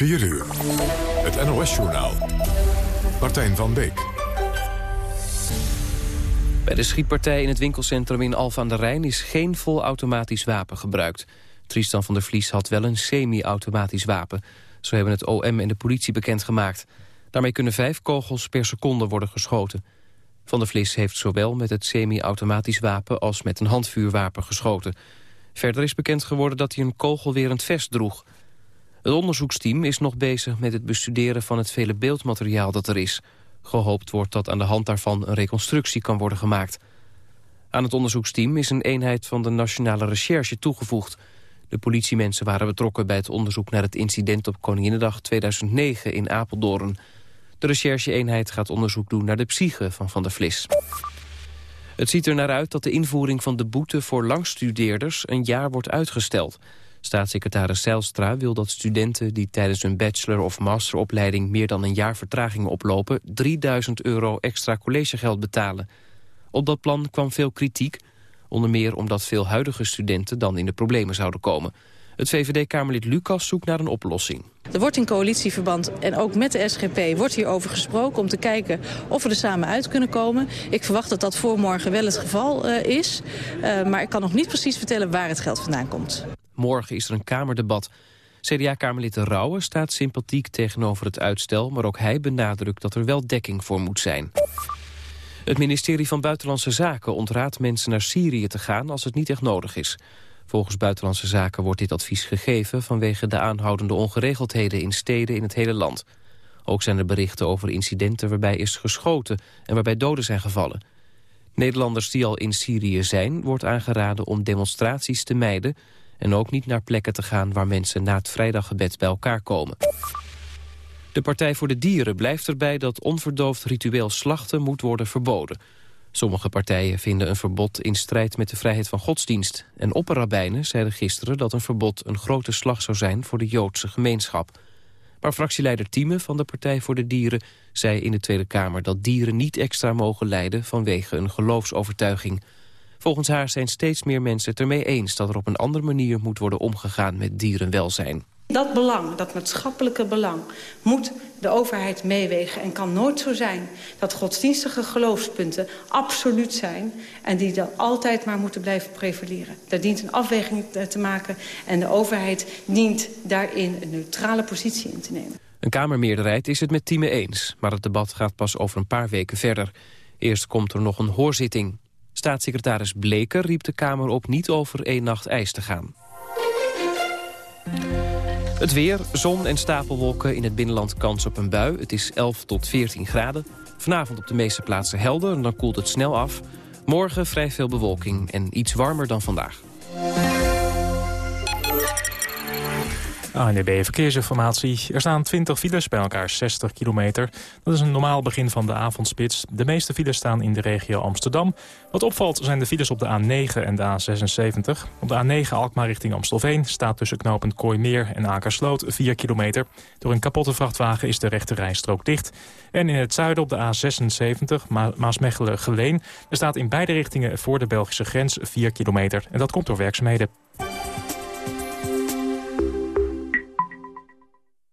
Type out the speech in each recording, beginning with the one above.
4 uur. Het NOS-journaal. Martijn van Beek. Bij de schietpartij in het winkelcentrum in Alphen aan de Rijn... is geen volautomatisch wapen gebruikt. Tristan van der Vlies had wel een semi-automatisch wapen. Zo hebben het OM en de politie bekendgemaakt. Daarmee kunnen vijf kogels per seconde worden geschoten. Van der Vlies heeft zowel met het semi-automatisch wapen... als met een handvuurwapen geschoten. Verder is bekend geworden dat hij een kogelwerend vest droeg. Het onderzoeksteam is nog bezig met het bestuderen van het vele beeldmateriaal dat er is. Gehoopt wordt dat aan de hand daarvan een reconstructie kan worden gemaakt. Aan het onderzoeksteam is een eenheid van de Nationale Recherche toegevoegd. De politiemensen waren betrokken bij het onderzoek naar het incident op Koninginnedag 2009 in Apeldoorn. De recherche-eenheid gaat onderzoek doen naar de psyche van Van der Vlis. Het ziet er naar uit dat de invoering van de boete voor langstudeerders een jaar wordt uitgesteld. Staatssecretaris Zijlstra wil dat studenten die tijdens hun bachelor- of masteropleiding meer dan een jaar vertraging oplopen 3000 euro extra collegegeld betalen. Op dat plan kwam veel kritiek, onder meer omdat veel huidige studenten dan in de problemen zouden komen. Het VVD-Kamerlid Lucas zoekt naar een oplossing. Er wordt in coalitieverband en ook met de SGP wordt hierover gesproken... om te kijken of we er samen uit kunnen komen. Ik verwacht dat dat voor morgen wel het geval uh, is. Uh, maar ik kan nog niet precies vertellen waar het geld vandaan komt. Morgen is er een Kamerdebat. CDA-Kamerlid De Rauwe staat sympathiek tegenover het uitstel... maar ook hij benadrukt dat er wel dekking voor moet zijn. Het ministerie van Buitenlandse Zaken ontraadt mensen naar Syrië te gaan... als het niet echt nodig is. Volgens Buitenlandse Zaken wordt dit advies gegeven... vanwege de aanhoudende ongeregeldheden in steden in het hele land. Ook zijn er berichten over incidenten waarbij is geschoten... en waarbij doden zijn gevallen. Nederlanders die al in Syrië zijn... wordt aangeraden om demonstraties te mijden... en ook niet naar plekken te gaan waar mensen na het vrijdaggebed bij elkaar komen. De Partij voor de Dieren blijft erbij dat onverdoofd ritueel slachten moet worden verboden... Sommige partijen vinden een verbod in strijd met de vrijheid van godsdienst. En opperrabijnen zeiden gisteren dat een verbod een grote slag zou zijn voor de Joodse gemeenschap. Maar fractieleider Thieme van de Partij voor de Dieren zei in de Tweede Kamer dat dieren niet extra mogen lijden vanwege een geloofsovertuiging. Volgens haar zijn steeds meer mensen het ermee eens dat er op een andere manier moet worden omgegaan met dierenwelzijn. Dat belang, dat maatschappelijke belang, moet de overheid meewegen. En kan nooit zo zijn dat godsdienstige geloofspunten absoluut zijn... en die dan altijd maar moeten blijven prevaleren. Daar dient een afweging te maken en de overheid dient daarin een neutrale positie in te nemen. Een Kamermeerderheid is het met Tieme eens, maar het debat gaat pas over een paar weken verder. Eerst komt er nog een hoorzitting. Staatssecretaris Bleker riep de Kamer op niet over één nacht ijs te gaan. Het weer, zon en stapelwolken in het binnenland kans op een bui. Het is 11 tot 14 graden. Vanavond op de meeste plaatsen helder en dan koelt het snel af. Morgen vrij veel bewolking en iets warmer dan vandaag. ANDB Verkeersinformatie. Er staan 20 files, bij elkaar 60 kilometer. Dat is een normaal begin van de avondspits. De meeste files staan in de regio Amsterdam. Wat opvalt zijn de files op de A9 en de A76. Op de A9 Alkmaar richting Amstelveen staat tussen knooppunt Kooimeer en Akersloot 4 kilometer. Door een kapotte vrachtwagen is de rechte rijstrook dicht. En in het zuiden op de A76 Ma Maasmechelen-Geleen... er staat in beide richtingen voor de Belgische grens 4 kilometer. En dat komt door werkzaamheden.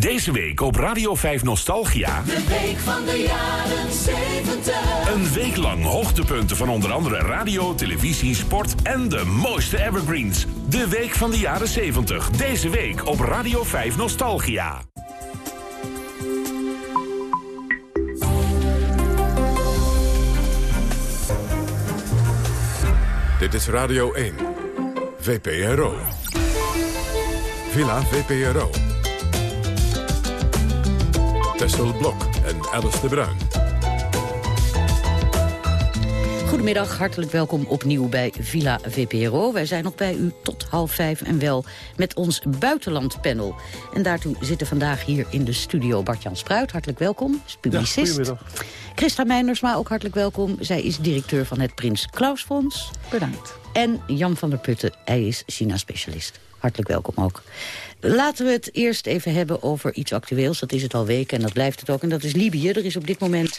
Deze week op Radio 5 Nostalgia. De week van de jaren 70. Een week lang hoogtepunten van onder andere radio, televisie, sport en de mooiste evergreens. De week van de jaren 70. Deze week op Radio 5 Nostalgia. Dit is Radio 1. VPRO. Villa VPRO. Tessel Blok en Alice de Bruin. Goedemiddag, hartelijk welkom opnieuw bij Villa VPRO. Wij zijn nog bij u tot half vijf en wel met ons buitenlandpanel. En daartoe zitten vandaag hier in de studio Bart-Jan Spruit. Hartelijk welkom, is publicist. Ja, goedemiddag. Christa Meinersma, ook hartelijk welkom. Zij is directeur van het Prins Klaus Fonds. Bedankt. En Jan van der Putten, hij is China-specialist. Hartelijk welkom ook. Laten we het eerst even hebben over iets actueels. Dat is het al weken en dat blijft het ook. En dat is Libië. Er is op dit moment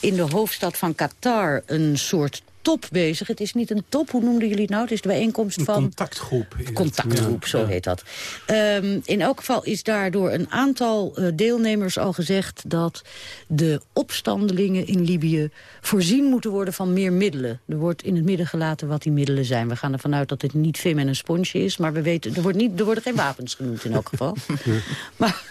in de hoofdstad van Qatar een soort top bezig. Het is niet een top, hoe noemden jullie het nou? Het is de bijeenkomst van... Een contactgroep. Contactgroep, zo heet dat. Um, in elk geval is daardoor een aantal uh, deelnemers al gezegd... dat de opstandelingen in Libië voorzien moeten worden van meer middelen. Er wordt in het midden gelaten wat die middelen zijn. We gaan ervan uit dat het niet Vim en een sponsje is... maar we weten, er, wordt niet, er worden geen wapens genoemd in elk geval. maar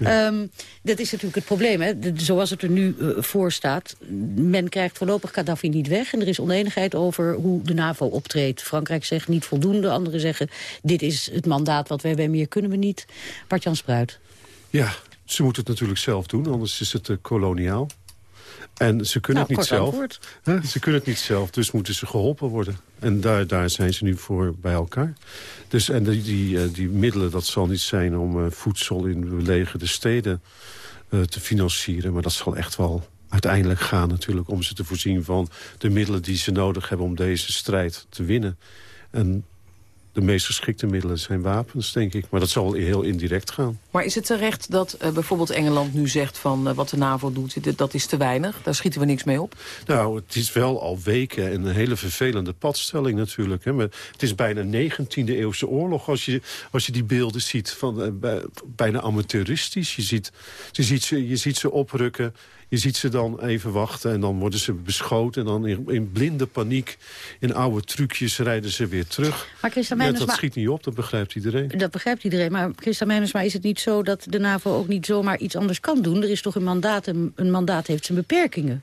um, dat is natuurlijk het probleem. Hè? De, zoals het er nu uh, voor staat... men krijgt voorlopig Gaddafi niet weg... en er is oneenigheid over hoe de NAVO optreedt. Frankrijk zegt niet voldoende, anderen zeggen... dit is het mandaat wat wij hebben, meer kunnen we niet. Bart-Jan Spruit. Ja, ze moeten het natuurlijk zelf doen, anders is het uh, koloniaal. En ze kunnen nou, het niet zelf. Ze kunnen het niet zelf, dus moeten ze geholpen worden. En daar, daar zijn ze nu voor bij elkaar. Dus, en die, die, die middelen, dat zal niet zijn om uh, voedsel in belegerde steden uh, te financieren. Maar dat zal echt wel uiteindelijk gaan natuurlijk om ze te voorzien van de middelen die ze nodig hebben om deze strijd te winnen. En de meest geschikte middelen zijn wapens, denk ik. Maar dat zal heel indirect gaan. Maar is het terecht dat uh, bijvoorbeeld Engeland nu zegt van uh, wat de NAVO doet, dat is te weinig? Daar schieten we niks mee op? Nou, het is wel al weken een hele vervelende padstelling natuurlijk. Hè. Maar het is bijna 19e eeuwse oorlog als je, als je die beelden ziet. Van, uh, bijna amateuristisch. Je ziet, je, ziet ze, je ziet ze oprukken. Je ziet ze dan even wachten en dan worden ze beschoten. En dan in, in blinde paniek, in oude trucjes rijden ze weer terug. Maar Christa dat schiet niet op, dat begrijpt iedereen. Dat begrijpt iedereen. Maar Christa Meinersma, is het niet zo dat de NAVO ook niet zomaar iets anders kan doen? Er is toch een mandaat, een, een mandaat heeft zijn beperkingen.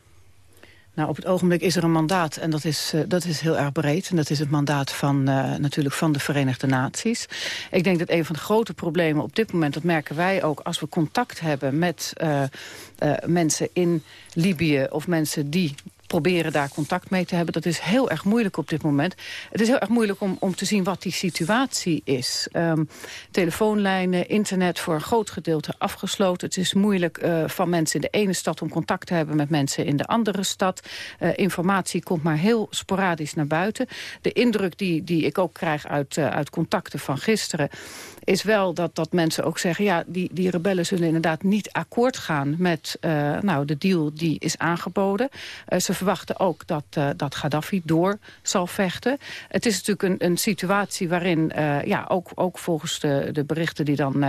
Nou, op het ogenblik is er een mandaat en dat is, uh, dat is heel erg breed. En dat is het mandaat van, uh, natuurlijk van de Verenigde Naties. Ik denk dat een van de grote problemen op dit moment... dat merken wij ook als we contact hebben met uh, mensen in Libië... of mensen die proberen daar contact mee te hebben. Dat is heel erg moeilijk op dit moment. Het is heel erg moeilijk om, om te zien wat die situatie is. Um, telefoonlijnen, internet voor een groot gedeelte afgesloten. Het is moeilijk uh, van mensen in de ene stad om contact te hebben met mensen in de andere stad. Uh, informatie komt maar heel sporadisch naar buiten. De indruk die, die ik ook krijg uit, uh, uit contacten van gisteren is wel dat, dat mensen ook zeggen... ja, die, die rebellen zullen inderdaad niet akkoord gaan met nou, de deal die is aangeboden. Ze verwachten ook dat, uh, dat Gaddafi door zal vechten. Het is natuurlijk een, een situatie waarin ja, ook, ook volgens de, de berichten die dan...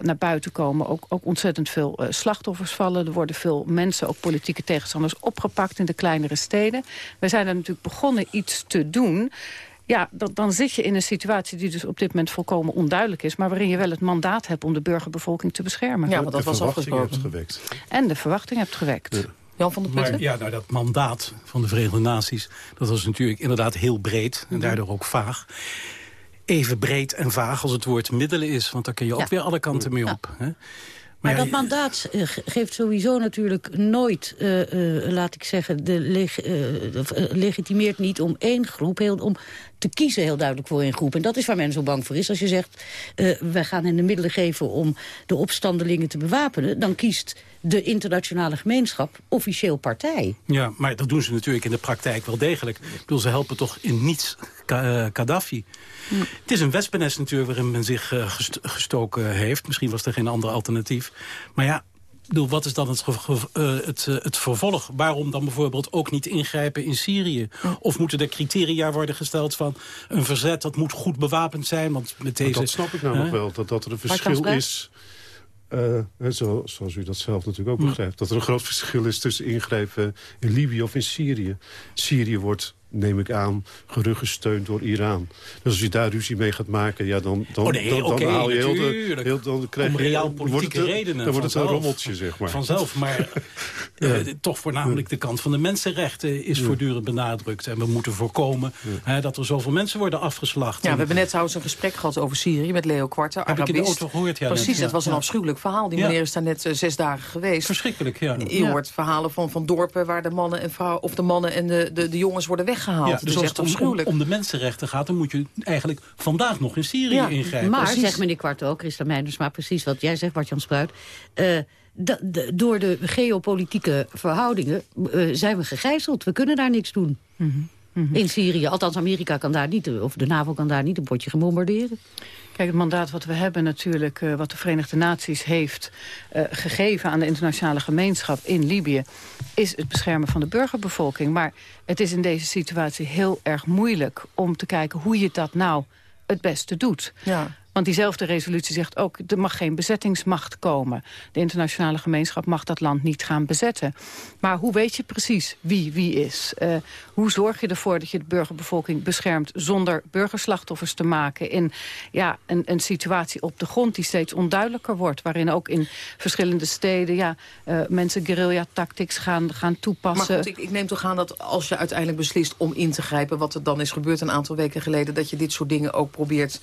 naar buiten komen, ook, ook ontzettend veel slachtoffers vallen. Er worden veel mensen, ook politieke tegenstanders, opgepakt in de kleinere steden. We zijn er natuurlijk begonnen iets te doen ja, dan, dan zit je in een situatie die dus op dit moment volkomen onduidelijk is... maar waarin je wel het mandaat hebt om de burgerbevolking te beschermen. Ja, want dat was afgesproken. gewekt. En de verwachting hebt gewekt. Ja. Jan van der Putten? Maar, ja, nou, dat mandaat van de Verenigde Naties... dat was natuurlijk inderdaad heel breed en daardoor ook vaag. Even breed en vaag als het woord middelen is... want daar kun je ook ja. weer alle kanten mee op. Hè? Maar, maar ja, dat mandaat geeft sowieso natuurlijk nooit, uh, uh, laat ik zeggen, de leg, uh, legitimeert niet om één groep, heel, om te kiezen heel duidelijk voor een groep. En dat is waar men zo bang voor is. Als je zegt, wij gaan hen de middelen geven om de opstandelingen te bewapenen, dan kiest de internationale gemeenschap officieel partij. Ja, maar dat doen ze natuurlijk in de praktijk wel degelijk. Ik bedoel, ze helpen toch in niets Gaddafi. Hm. Het is een wespennest natuurlijk waarin men zich uh, gest gestoken heeft. Misschien was er geen ander alternatief. Maar ja, bedoel, wat is dan het, uh, het, uh, het vervolg? Waarom dan bijvoorbeeld ook niet ingrijpen in Syrië? Of moeten er criteria worden gesteld van een verzet... dat moet goed bewapend zijn? Want met deze, dat snap ik nou nog wel, dat, dat er een verschil is... Uh, zo, zoals u dat zelf natuurlijk ook begrijpt... dat er een groot verschil is tussen ingrijpen in Libië of in Syrië. Syrië wordt neem ik aan, geruggesteund door Iran. Dus als je daar ruzie mee gaat maken, ja, dan, dan, oh nee, dan, dan okay, haal je heel de... Heel, dan krijg Om reaal politieke het, redenen. Dan wordt het vanzelf. een rommeltje, zeg maar. Vanzelf, maar ja. uh, toch voornamelijk de kant van de mensenrechten is ja. voortdurend benadrukt. En we moeten voorkomen ja. dat er zoveel mensen worden afgeslacht. Ja, we hebben net trouwens een gesprek gehad over Syrië met Leo Kwarter, Heb ik in de auto gehoord, ja. Precies, het was een afschuwelijk verhaal. Die meneer is daar net uh, zes dagen geweest. Verschrikkelijk, ja. Je hoort verhalen van, van dorpen waar de mannen en vrouwen... of de mannen en de, de, de jongens worden weggehaald. Ja, dus echt afschuwelijk. Om, om de mensenrechten gaat, dan moet je eigenlijk vandaag nog in Syrië ja, ingrijpen. Maar, precies. zegt meneer Kwart ook, Christa Meijners, maar precies wat jij zegt, Bart-Jan Spruit... Uh, door de geopolitieke verhoudingen uh, zijn we gegijzeld. We kunnen daar niks doen. Mm -hmm. In Syrië. Althans, Amerika kan daar niet, of de NAVO kan daar niet een potje gebombarderen. Kijk, het mandaat wat we hebben natuurlijk, uh, wat de Verenigde Naties heeft uh, gegeven aan de internationale gemeenschap in Libië, is het beschermen van de burgerbevolking. Maar het is in deze situatie heel erg moeilijk om te kijken hoe je dat nou het beste doet. Ja. Want diezelfde resolutie zegt ook, er mag geen bezettingsmacht komen. De internationale gemeenschap mag dat land niet gaan bezetten. Maar hoe weet je precies wie wie is? Uh, hoe zorg je ervoor dat je de burgerbevolking beschermt... zonder burgerslachtoffers te maken in ja, een, een situatie op de grond... die steeds onduidelijker wordt. Waarin ook in verschillende steden ja, uh, mensen guerrilla-tactics gaan, gaan toepassen. Ik, ik neem toch aan dat als je uiteindelijk beslist om in te grijpen... wat er dan is gebeurd een aantal weken geleden... dat je dit soort dingen ook probeert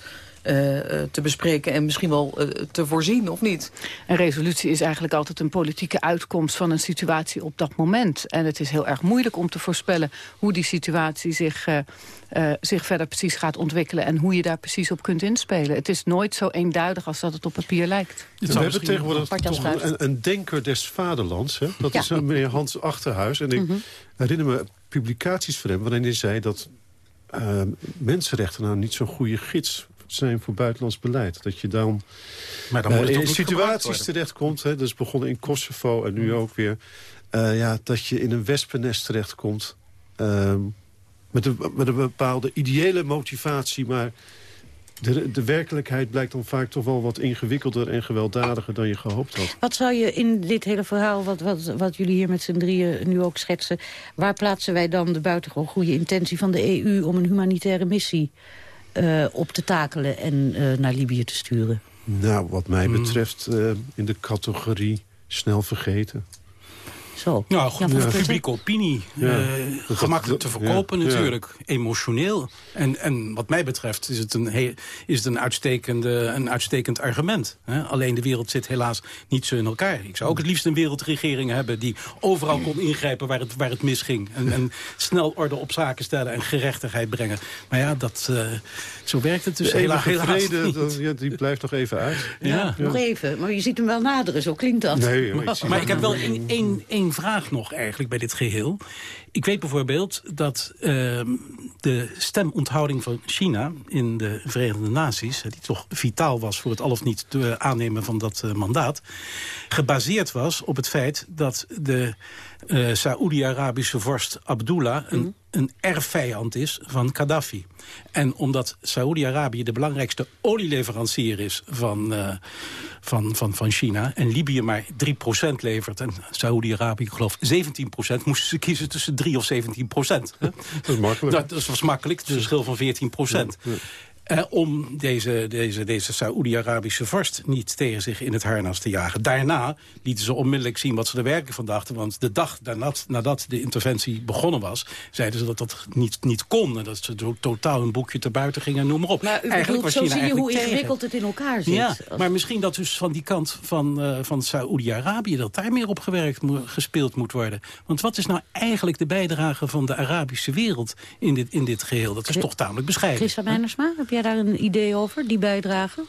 te bespreken en misschien wel uh, te voorzien, of niet? Een resolutie is eigenlijk altijd een politieke uitkomst van een situatie op dat moment. En het is heel erg moeilijk om te voorspellen hoe die situatie zich, uh, zich verder precies gaat ontwikkelen... en hoe je daar precies op kunt inspelen. Het is nooit zo eenduidig als dat het op papier lijkt. We hebben tegenwoordig toch een, een, denker des vaderlands. Hè? Dat ja. is meneer Hans Achterhuis. En ik mm -hmm. herinner me publicaties van hem waarin hij zei dat... mensenrechten nou niet zo'n goede gids zijn voor buitenlands beleid. Dat je dan, maar dan uh, in situaties terechtkomt. Hè, dus begonnen in Kosovo en nu mm. ook weer. Uh, ja, dat je in een wespennest terechtkomt. Uh, met, een, met een bepaalde ideële motivatie. Maar de, de werkelijkheid blijkt dan vaak toch wel wat ingewikkelder en gewelddadiger dan je gehoopt had. Wat zou je in dit hele verhaal, wat, wat, wat jullie hier met z'n drieën nu ook schetsen... waar plaatsen wij dan de buitengewoon goede intentie van de EU om een humanitaire missie op te takelen en uh, naar Libië te sturen? Nou, wat mij betreft uh, in de categorie snel vergeten. Zo. Nou, goed, ja, publieke opinie. Ja. Uh, gemakkelijk te verkopen ja. natuurlijk. Emotioneel. En, en wat mij betreft is het een, is het een, uitstekende, een uitstekend argument. Hè? Alleen de wereld zit helaas niet zo in elkaar. Ik zou ook het liefst een wereldregering hebben... die overal kon ingrijpen waar het, waar het misging. En, en snel orde op zaken stellen en gerechtigheid brengen. Maar ja, dat, uh, zo werkt het dus helaas, helaas vrede. Dat, die blijft nog even uit. Ja. Nog even, maar je ziet hem wel naderen, zo klinkt dat. Nee, maar, ik, maar ik heb wel één vraag nog eigenlijk bij dit geheel. Ik weet bijvoorbeeld dat uh, de stemonthouding van China in de Verenigde Naties... die toch vitaal was voor het al of niet aannemen van dat uh, mandaat... gebaseerd was op het feit dat de uh, Saoedi-Arabische vorst Abdullah... een, mm. een erfvijand is van Gaddafi. En omdat Saoedi-Arabië de belangrijkste olieleverancier is van, uh, van, van, van China... en Libië maar 3% levert en Saoedi-Arabië, ik geloof 17%... moesten ze kiezen tussen 3 of 17 procent. Dat is makkelijk. Dat, was makkelijk, het is een verschil van 14 procent. Ja, ja. Uh, om deze, deze, deze Saoedi-Arabische vorst niet tegen zich in het harnas te jagen. Daarna lieten ze onmiddellijk zien wat ze er werkelijk van dachten. Want de dag nadat, nadat de interventie begonnen was... zeiden ze dat dat niet, niet kon. En dat ze to totaal een boekje te buiten gingen en noem maar op. Maar eigenlijk bedoelt, zo zie je hoe ingewikkeld het in elkaar zit. Ja, maar misschien dat dus van die kant van, uh, van Saoedi-Arabië... dat daar meer op gewerkt gespeeld moet worden. Want wat is nou eigenlijk de bijdrage van de Arabische wereld in dit, in dit geheel? Dat is toch tamelijk bescheiden. Christa Meinersma, heb jij daar een idee over, die bijdrage?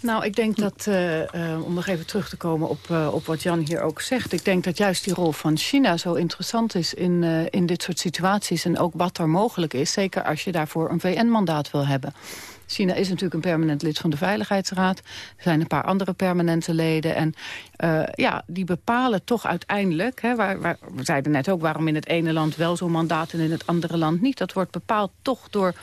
Nou, ik denk dat, uh, uh, om nog even terug te komen op, uh, op wat Jan hier ook zegt... ik denk dat juist die rol van China zo interessant is in, in dit soort situaties... en ook wat er mogelijk is, zeker als je daarvoor een VN-mandaat wil hebben. China is natuurlijk een permanent lid van de Veiligheidsraad. Er zijn een paar andere permanente leden. En ja, die bepalen toch uiteindelijk... Hè, waar, waar, we zeiden net ook waarom in het ene land wel zo'n mandaat... en in het andere land niet. Dat wordt bepaald toch door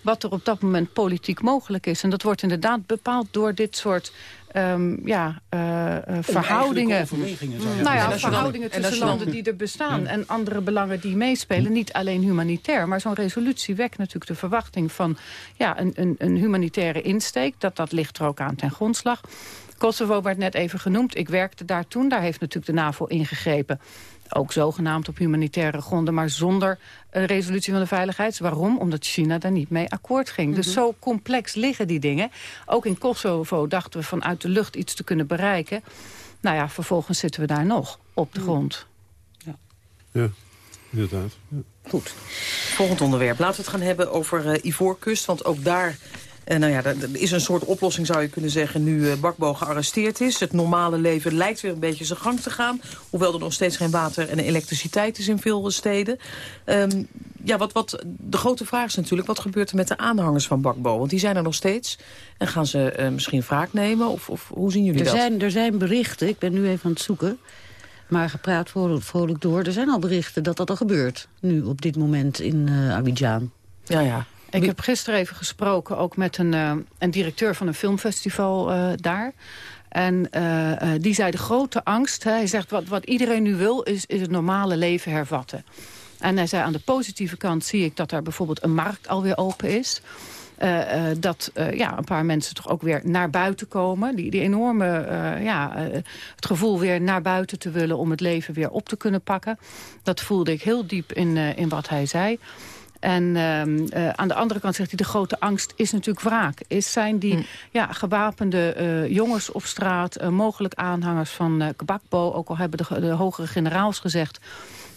wat er op dat moment politiek mogelijk is. En dat wordt inderdaad bepaald door dit soort um, ja, uh, verhoudingen. Nou ja, verhoudingen tussen landen die er bestaan... en andere belangen die meespelen. Niet alleen humanitair, maar zo'n resolutie wekt natuurlijk de verwachting van... ja, een, een, een humanitaire insteek. Dat, dat ligt er ook aan ten grondslag. Kosovo werd net even genoemd. Ik werkte daar toen. Daar heeft natuurlijk de NAVO ingegrepen. Ook zogenaamd op humanitaire gronden, maar zonder een resolutie van de Veiligheids. Waarom? Omdat China daar niet mee akkoord ging. Dus mhm. zo complex liggen die dingen. Ook in Kosovo dachten we vanuit de lucht iets te kunnen bereiken. Nou ja, vervolgens zitten we daar nog op de grond. Ja, ja inderdaad. Ja. Goed. Volgend onderwerp. Laten we het gaan hebben over uh, Ivoorkust. Want ook daar En nou ja, er is een soort oplossing, zou je kunnen zeggen, nu uh, Bakbo gearresteerd is. Het normale leven lijkt weer een beetje zijn gang te gaan. Hoewel er nog steeds geen water en elektriciteit is in veel steden. Um, ja, wat, wat, de grote vraag is natuurlijk, wat gebeurt er met de aanhangers van Bakbo? Want die zijn er nog steeds. En gaan ze uh, misschien wraak nemen? Of, of hoe zien jullie er dat? Zijn, er zijn berichten, ik ben nu even aan het zoeken... Maar gepraat vrolijk, vrolijk door. Er zijn al berichten dat dat al gebeurt. Nu op dit moment in uh, Abidjan. Ja, ja. Ik heb gisteren even gesproken ook met een, uh, een directeur van een filmfestival uh, daar. En uh, die zei de grote angst, hij zegt wat, wat iedereen nu wil is, is het normale leven hervatten. En hij zei aan de positieve kant zie ik dat er bijvoorbeeld een markt alweer open is. Uh, uh, dat uh, ja, een paar mensen toch ook weer naar buiten komen. Die, die enorme, ja, het gevoel weer naar buiten te willen... om het leven weer op te kunnen pakken. Dat voelde ik heel diep in, in wat hij zei. En uh, aan de andere kant zegt hij, de grote angst is natuurlijk wraak. Is, zijn die hm. ja, gewapende uh, jongens op straat, uh, mogelijk aanhangers van uh, Kabakbo... ook al hebben de, de hogere generaals gezegd...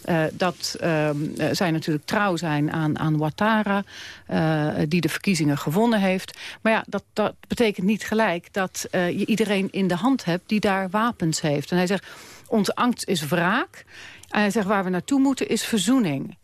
Uh, dat uh, zij natuurlijk trouw zijn aan, aan Ouattara, uh, die de verkiezingen gewonnen heeft. Maar ja, dat, dat betekent niet gelijk dat je iedereen in de hand hebt die daar wapens heeft. En hij zegt, onze angst is wraak. En hij zegt, waar we naartoe moeten is verzoening.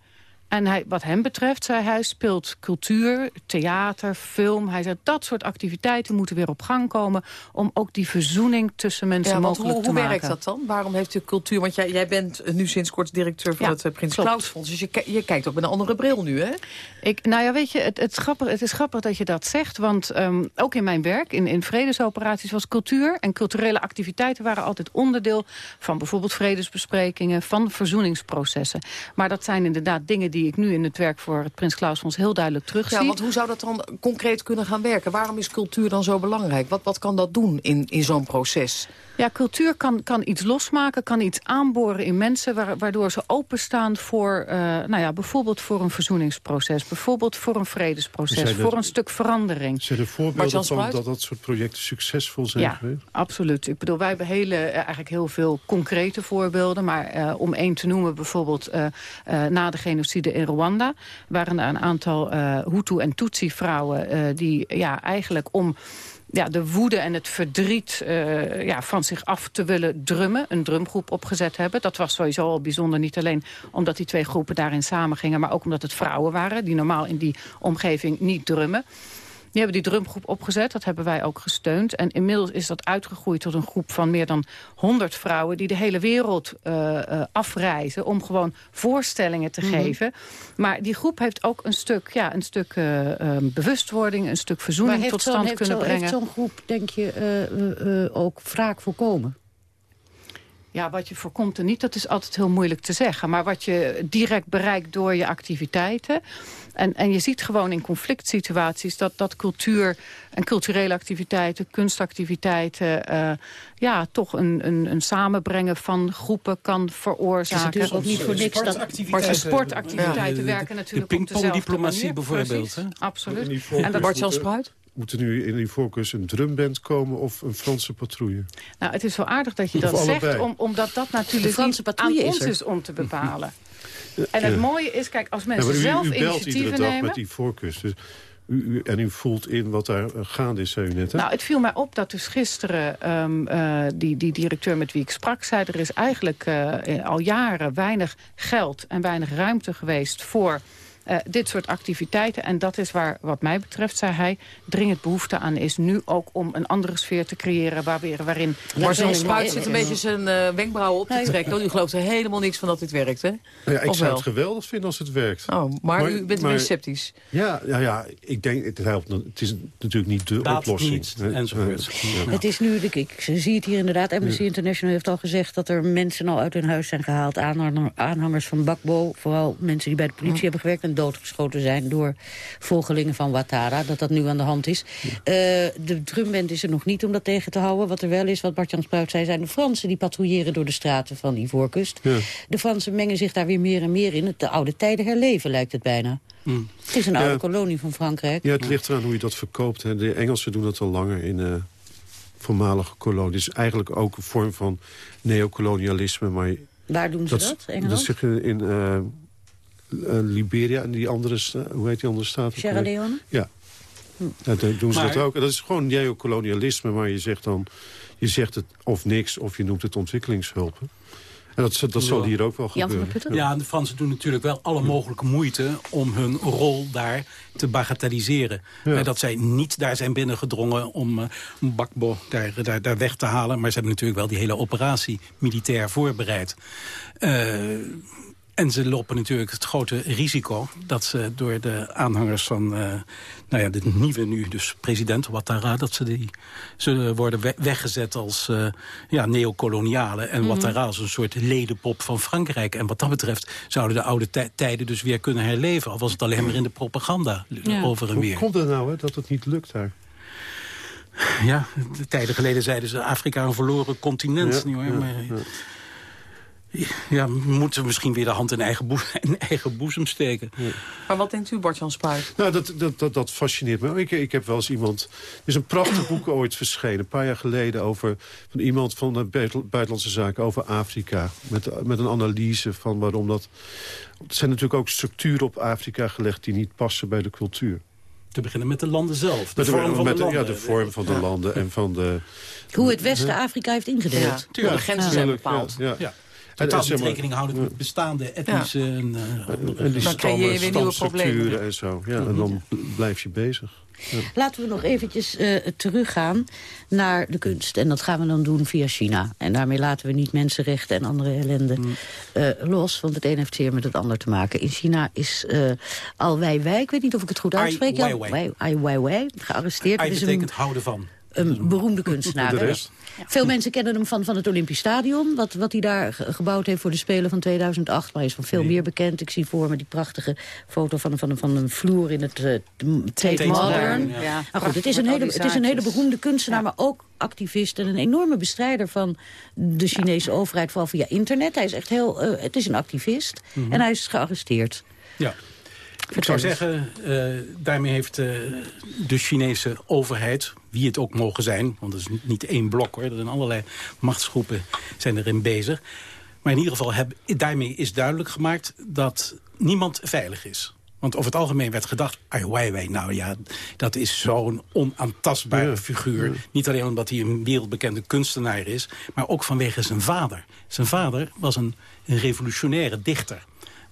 En hij, wat hem betreft, zei hij, speelt cultuur, theater, film. Hij zei, dat soort activiteiten moeten weer op gang komen... om ook die verzoening tussen mensen ja, mogelijk hoe, te hoe maken. Hoe werkt dat dan? Waarom heeft u cultuur... Want jij, jij bent nu sinds kort directeur van Ja, het uh, Prins. Claus Fonds. Dus je, je kijkt ook met een andere bril nu, hè? Ik, nou ja, weet je, het, het, is grappig, het is grappig dat je dat zegt. Want ehm, ook in mijn werk, in, in vredesoperaties, was cultuur en culturele activiteiten waren altijd onderdeel van bijvoorbeeld vredesbesprekingen, van verzoeningsprocessen. Maar dat zijn inderdaad dingen die ik nu in het werk voor het Prins Claus Fonds heel duidelijk terugzie. Ja, want hoe zou dat dan concreet kunnen gaan werken? Waarom is cultuur dan zo belangrijk? Wat, wat kan dat doen in, in zo'n proces? Ja, cultuur kan, kan iets losmaken, kan iets aanboren in mensen... Wa waardoor ze openstaan voor, uh, nou ja, bijvoorbeeld voor een verzoeningsproces... bijvoorbeeld voor een vredesproces, voor een stuk verandering. Zijn er voorbeelden van dat dat soort projecten succesvol zijn Ja, geweest? absoluut. Ik bedoel, wij hebben hele, eh, eigenlijk heel veel concrete voorbeelden. Maar eh, om één te noemen, bijvoorbeeld eh, eh, na de genocide in Rwanda... waren er een aantal eh, Hutu- en Tutsi-vrouwen... eh, die ja, eigenlijk om ja, de woede en het verdriet eh, ja, van zich af te willen drummen. Een drumgroep opgezet hebben. Dat was sowieso al bijzonder. Niet alleen omdat die twee groepen daarin samengingen... maar ook omdat het vrouwen waren die normaal in die omgeving niet drummen. Die hebben die drumgroep opgezet, dat hebben wij ook gesteund. En inmiddels is dat uitgegroeid tot een groep van meer dan 100 vrouwen... die de hele wereld uh, uh, afreizen om gewoon voorstellingen te Mhm. geven. Maar die groep heeft ook een stuk, ja, een stuk uh, bewustwording... een stuk verzoening tot stand kunnen brengen. Heeft zo'n groep, denk je, eh, eh, eh, ook wraak voorkomen? Ja, wat je voorkomt er niet, dat is altijd heel moeilijk te zeggen. Maar wat je direct bereikt door je activiteiten... En, en je ziet gewoon in conflict situaties dat, dat cultuur en culturele activiteiten, kunstactiviteiten... eh, ja, toch een, een, een samenbrengen van groepen kan veroorzaken. Het is natuurlijk ook niet voor niks dat- Maar sportactiviteiten Ja, de- werken de natuurlijk op dezelfde pingpongdiplomatie manier. bijvoorbeeld, Precies, hè? Absoluut. En dat moeten- Spruit? Moet er nu in die focus een drumband komen of een Franse patrouille? Nou, het is wel aardig dat je Of dat allebei. zegt, om, omdat dat natuurlijk niet aan is ons er. is om te bepalen. En het Ja. mooie is, kijk, als Ja, mensen maar u, zelf u belt iedere initiatieven dag nemen... met die focus. Dus u, u- en u voelt in wat daar eh, gaande is, zei u net. Hè? Nou, het viel mij op dat dus gisteren ehm, eh, die, die directeur met wie ik sprak... zei er is eigenlijk eh, al jaren weinig geld en weinig ruimte geweest... voor eh, dit soort activiteiten. En dat is waar, wat mij betreft, zei hij, dringend behoefte aan is... nu ook om een andere sfeer te creëren waar weer, waarin... Maar zo'n spuit zit een beetje zijn eh, wenkbrauwen op te trekken. want U gelooft er helemaal niks van dat dit werkt, hè? Nou ja, ik zou het geweldig vinden als het werkt. Oh, maar, Maar- u bent een maar- beetje sceptisch. Ja, ja, ja, ik denk, het, helpt, het is natuurlijk niet de oplossing. niet, enzovoort. ja. Het is nu, ik, ik zie het hier inderdaad, Amnesty International heeft al gezegd... dat er mensen al uit hun huis zijn gehaald, aanhanger- aanhangers van Bakbo... vooral mensen die bij de politie hebben gewerkt en doodgeschoten zijn... door volgelingen van Ouattara, dat dat nu aan de hand is. Eh, de drumband is er nog niet om dat tegen te houden. Wat er wel is, wat Bart-Jan Spruit zei, zijn de Fransen... die patrouilleren door de straten van die voorkust. Ja. De Fransen mengen zich daar weer meer en meer in. Het de oude tijden herleven, lijkt het bijna. Mm. Het is een oude Ja. kolonie van Frankrijk. Ja, het ligt eraan hoe je dat verkoopt. Hè. De Engelsen doen dat al langer in eh, voormalige kolonies. Eigenlijk ook een vorm van neocolonialisme. Maar Waar doen ze dat, dat Engeland? Dat zich in, in eh, Liberia en die andere, sta- hoe heet die andere staat? Sierra? Leone? Ja. Ja, dan doen ze dat ook. Dat is gewoon neocolonialisme, maar je zegt dan... je zegt het of niks of je noemt het ontwikkelingshulp. En dat, dat zal hier ook wel gebeuren. Ja, de Fransen doen natuurlijk wel alle mogelijke moeite... om hun rol daar te bagatelliseren. Ja. dat zij niet daar zijn binnengedrongen om uh, Bakbo daar, daar, daar weg te halen. Maar ze hebben natuurlijk wel die hele operatie militair voorbereid. Uh, en ze lopen natuurlijk het grote risico dat ze door de aanhangers van uh, nou ja, de nieuwe nu dus president Ouattara... dat ze die zullen worden weggezet als uh, ja, neocoloniale... en mm -hmm. Ouattara als een soort ledenpop van Frankrijk. En wat dat betreft zouden de oude tijden dus weer kunnen herleven... al was het alleen maar in de propaganda ja. over en weer. Hoe komt het nou hè, dat het niet lukt daar? Ja, tijden geleden zeiden ze Afrika een verloren continent. Ja, niet hoor, maar, ja. We moeten misschien weer de hand in eigen, boe in eigen boezem steken. Ja. Maar wat denkt u, Bart-Jan Spuit? Nou, dat, dat, dat, dat fascineert me. Ik, ik heb wel eens iemand... Er is een prachtig boek ooit verschenen, een paar jaar geleden... over van iemand van de Buitenlandse Zaken over Afrika. Met, met een analyse van waarom dat... Er zijn natuurlijk ook structuren op Afrika gelegd... die niet passen bij de cultuur. Te beginnen met de landen zelf. De vorm van met de, landen. Ja, de vorm van de ja. landen en van de... Hoe het Westen Afrika heeft ingedeeld. Ja, tuurlijk, de grenzen zijn bepaald. ja. Totaal niet rekening houden met bestaande etnische... Ja. En, uh, en die dan krijg je weer nieuwe problemen. en zo. Ja, en dan blijf je bezig. Ja. Laten we nog eventjes uh, teruggaan naar de kunst. En dat gaan we dan doen via China. En daarmee laten we niet mensenrechten en andere ellende mm. uh, los. Want het een heeft zeer met het ander te maken. In China is uh, Al Weiwei, ik weet niet of ik het goed uitspreek. Ai Weiwei, gearresteerd. Ai betekent houden van een beroemde kunstenaar. Veel mensen kennen hem van, van het Olympisch Stadion. Wat, wat hij daar gebouwd heeft voor de Spelen van 2008. Maar hij is van veel meer bekend. Ik zie voor me die prachtige foto van, van, van een vloer in het uh, Tate Modern. Ja. Maar goed, het is, een hele, het is een hele beroemde kunstenaar, maar ook activist... en een enorme bestrijder van de Chinese overheid, vooral via internet. Hij is echt heel... Uh, het is een activist. Mm -hmm. En hij is gearresteerd. Ja. Ik zou zeggen, uh, daarmee heeft uh, de Chinese overheid, wie het ook mogen zijn... want het is niet één blok hoor, er zijn allerlei machtsgroepen zijn erin bezig. Maar in ieder geval, heb, daarmee is duidelijk gemaakt dat niemand veilig is. Want over het algemeen werd gedacht, Ai nou ja, dat is zo'n onaantastbare ja, figuur. Ja. Niet alleen omdat hij een wereldbekende kunstenaar is, maar ook vanwege zijn vader. Zijn vader was een, een revolutionaire dichter.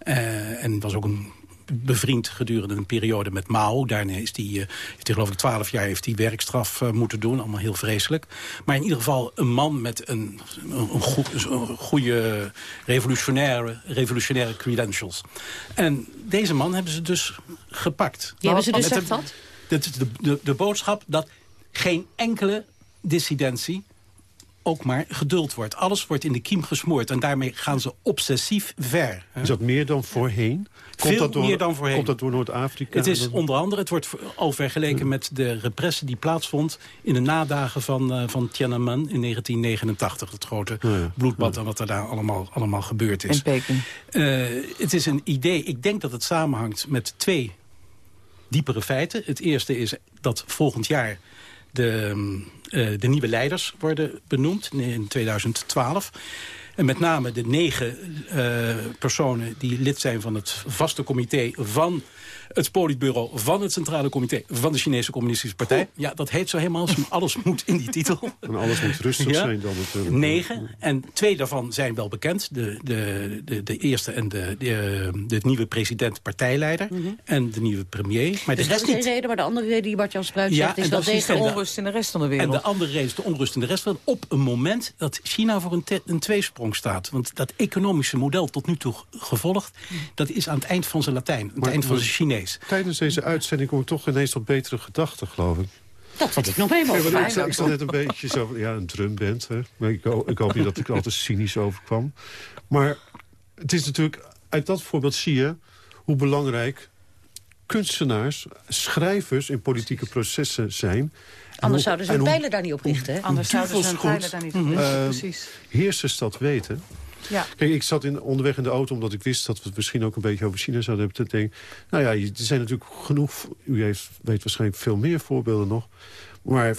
Uh, en was ook een bevriend gedurende een periode met Mao. Daarna is hij, uh, heeft hij geloof ik twaalf jaar heeft hij werkstraf uh, moeten doen. Allemaal heel vreselijk. Maar in ieder geval een man met een, een, goed, een goede revolutionaire, revolutionaire credentials. En deze man hebben ze dus gepakt. Die hebben ze dus wat? De, de, de, de boodschap dat geen enkele dissidentie ook maar geduld wordt. Alles wordt in de kiem gesmoord en daarmee gaan ze obsessief ver. Is dat meer dan voorheen? Komt Veel dat door, meer dan voorheen. Komt dat door Noord-Afrika? Het is onder andere, het wordt al vergeleken met de repressie die plaatsvond... in de nadagen van, uh, van Tiananmen in 1989. Het grote ja, ja. bloedbad ja. en wat er daar allemaal, allemaal gebeurd is. In Peking. Uh, het is een idee, ik denk dat het samenhangt met twee diepere feiten. Het eerste is dat volgend jaar de, uh, de nieuwe leiders worden benoemd in 2012. En met name de negen uh, personen die lid zijn van het vaste comité van het politbureau van het Centrale Comité van de Chinese Communistische Partij. Oh. Ja, dat heet zo helemaal. Alles moet in die titel. En alles moet rustig ja. zijn dan natuurlijk. Negen. En twee daarvan zijn wel bekend. De, de, de, de eerste en de, de, de nieuwe president partijleider. Mm -hmm. En de nieuwe premier. Maar dus de rest dat is één reden. Maar de andere reden die Bart-Jan Spruit ja, zegt... is dat, dat is de onrust in de rest van de wereld. En de andere reden is de onrust in de rest van de wereld. Op een moment dat China voor een, een tweesprong staat. Want dat economische model tot nu toe gevolgd... dat is aan het eind van zijn Latijn. Aan het maar, eind van zijn Chinees. Tijdens deze uitzending kom ik toch ineens tot betere gedachten, geloof ik. Dat vind ik nog even ja, ik, ik zat net een beetje zo... Ja, een drumband, hè. Maar ik, ik hoop niet dat ik altijd cynisch overkwam. Maar het is natuurlijk... Uit dat voorbeeld zie je hoe belangrijk kunstenaars, schrijvers in politieke processen zijn. Anders zouden ze hun pijlen daar niet op richten. Hè? Anders zouden ze hun pijlen daar niet op richten, uh, precies. Heersers dat weten. Ja. Kijk, ik zat in, onderweg in de auto omdat ik wist dat we het misschien ook een beetje over China zouden hebben. Te denken, nou ja, er zijn natuurlijk genoeg, u heeft, weet waarschijnlijk veel meer voorbeelden nog. Maar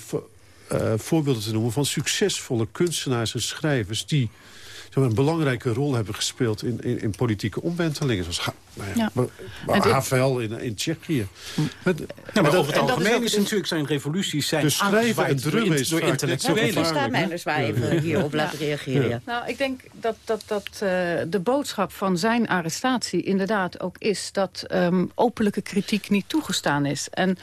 uh, voorbeelden te noemen van succesvolle kunstenaars en schrijvers die een belangrijke rol hebben gespeeld in, in, in politieke omwentelingen. Zoals nou ja, ja. Havel in, in Tsjechië. Met, ja, maar over het algemeen is, natuurlijk zijn revoluties zijn dus schrijven en drummen is door intellectuelen. Ik sta mij dus waar even hierop laten reageren. Nou, ik denk dat, dat, dat uh, de boodschap van zijn arrestatie inderdaad ook is... dat um, openlijke kritiek niet toegestaan is. En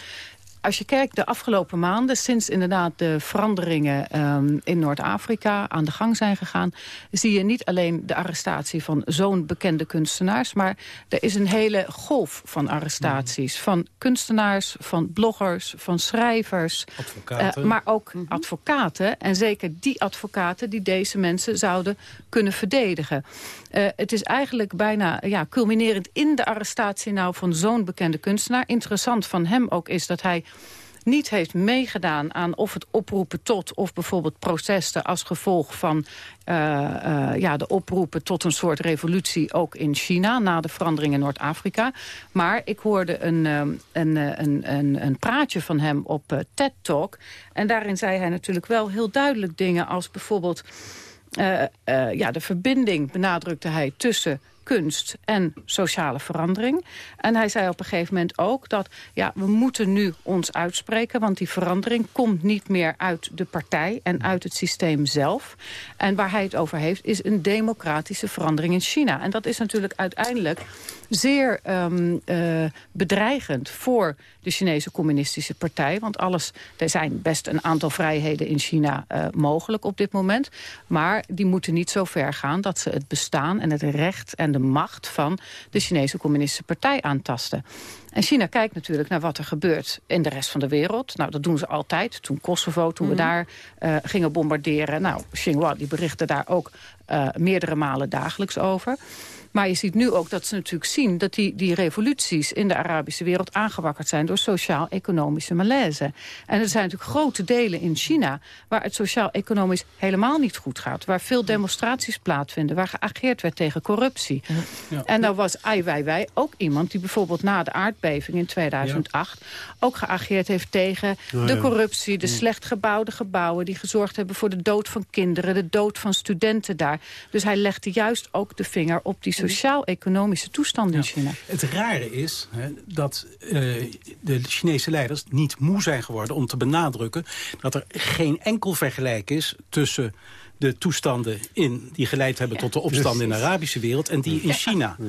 als je kijkt de afgelopen maanden, sinds inderdaad de veranderingen um, in Noord-Afrika aan de gang zijn gegaan, zie je niet alleen de arrestatie van zo'n bekende kunstenaars, maar er is een hele golf van arrestaties. Mhm. Van kunstenaars, van bloggers, van schrijvers. Advocaten. Uh, maar ook mm -hmm. advocaten. En zeker die advocaten die deze mensen zouden kunnen verdedigen. Uh, het is eigenlijk bijna ja, culminerend in de arrestatie nou van zo'n bekende kunstenaar. Interessant van hem ook is dat hij niet heeft meegedaan aan of het oproepen tot... of bijvoorbeeld protesten als gevolg van uh, uh, ja, de oproepen tot een soort revolutie... ook in China, na de verandering in Noord-Afrika. Maar ik hoorde een, um, een, een, een, een praatje van hem op TED Talk. En daarin zei hij natuurlijk wel heel duidelijk dingen als bijvoorbeeld... Ja, de verbinding benadrukte hij tussen kunst en sociale verandering. En hij zei op een gegeven moment ook dat ja, we moeten nu ons uitspreken... want die verandering komt niet meer uit de partij en uit het systeem zelf. En waar hij het over heeft is een democratische verandering in China. En dat is natuurlijk uiteindelijk zeer um, uh, bedreigend voor de Chinese communistische partij. Want alles, er zijn best een aantal vrijheden in China uh, mogelijk op dit moment. Maar die moeten niet zo ver gaan dat ze het bestaan en het recht en de macht van de Chinese communistische partij aantasten. En China kijkt natuurlijk naar wat er gebeurt in de rest van de wereld. Nou, dat doen ze altijd. Toen Kosovo, toen we daar uh, gingen bombarderen. Nou, Xinhua die berichtte daar ook uh, meerdere malen dagelijks over. Maar je ziet nu ook dat ze natuurlijk zien... dat die, die revoluties in de Arabische wereld aangewakkerd zijn... door sociaal-economische malaise. En er zijn natuurlijk grote delen in China... waar het sociaal-economisch helemaal niet goed gaat. Waar veel demonstraties plaatsvinden. Waar geageerd werd tegen corruptie. Ja. En nou was Ai Weiwei ook iemand die bijvoorbeeld na de aardbeving in 2008... Ja. ook geageerd heeft tegen ja, de corruptie... de slecht gebouwde gebouwen die gezorgd hebben voor de dood van kinderen... de dood van studenten daar. Dus hij legde juist ook de vinger op die sociaal-economische toestand in ja. China. Het rare is hè, dat uh, de Chinese leiders niet moe zijn geworden om te benadrukken... dat er geen enkel vergelijk is tussen de toestanden in, die geleid hebben ja. tot de opstand in de Arabische wereld... en die in China. Ja.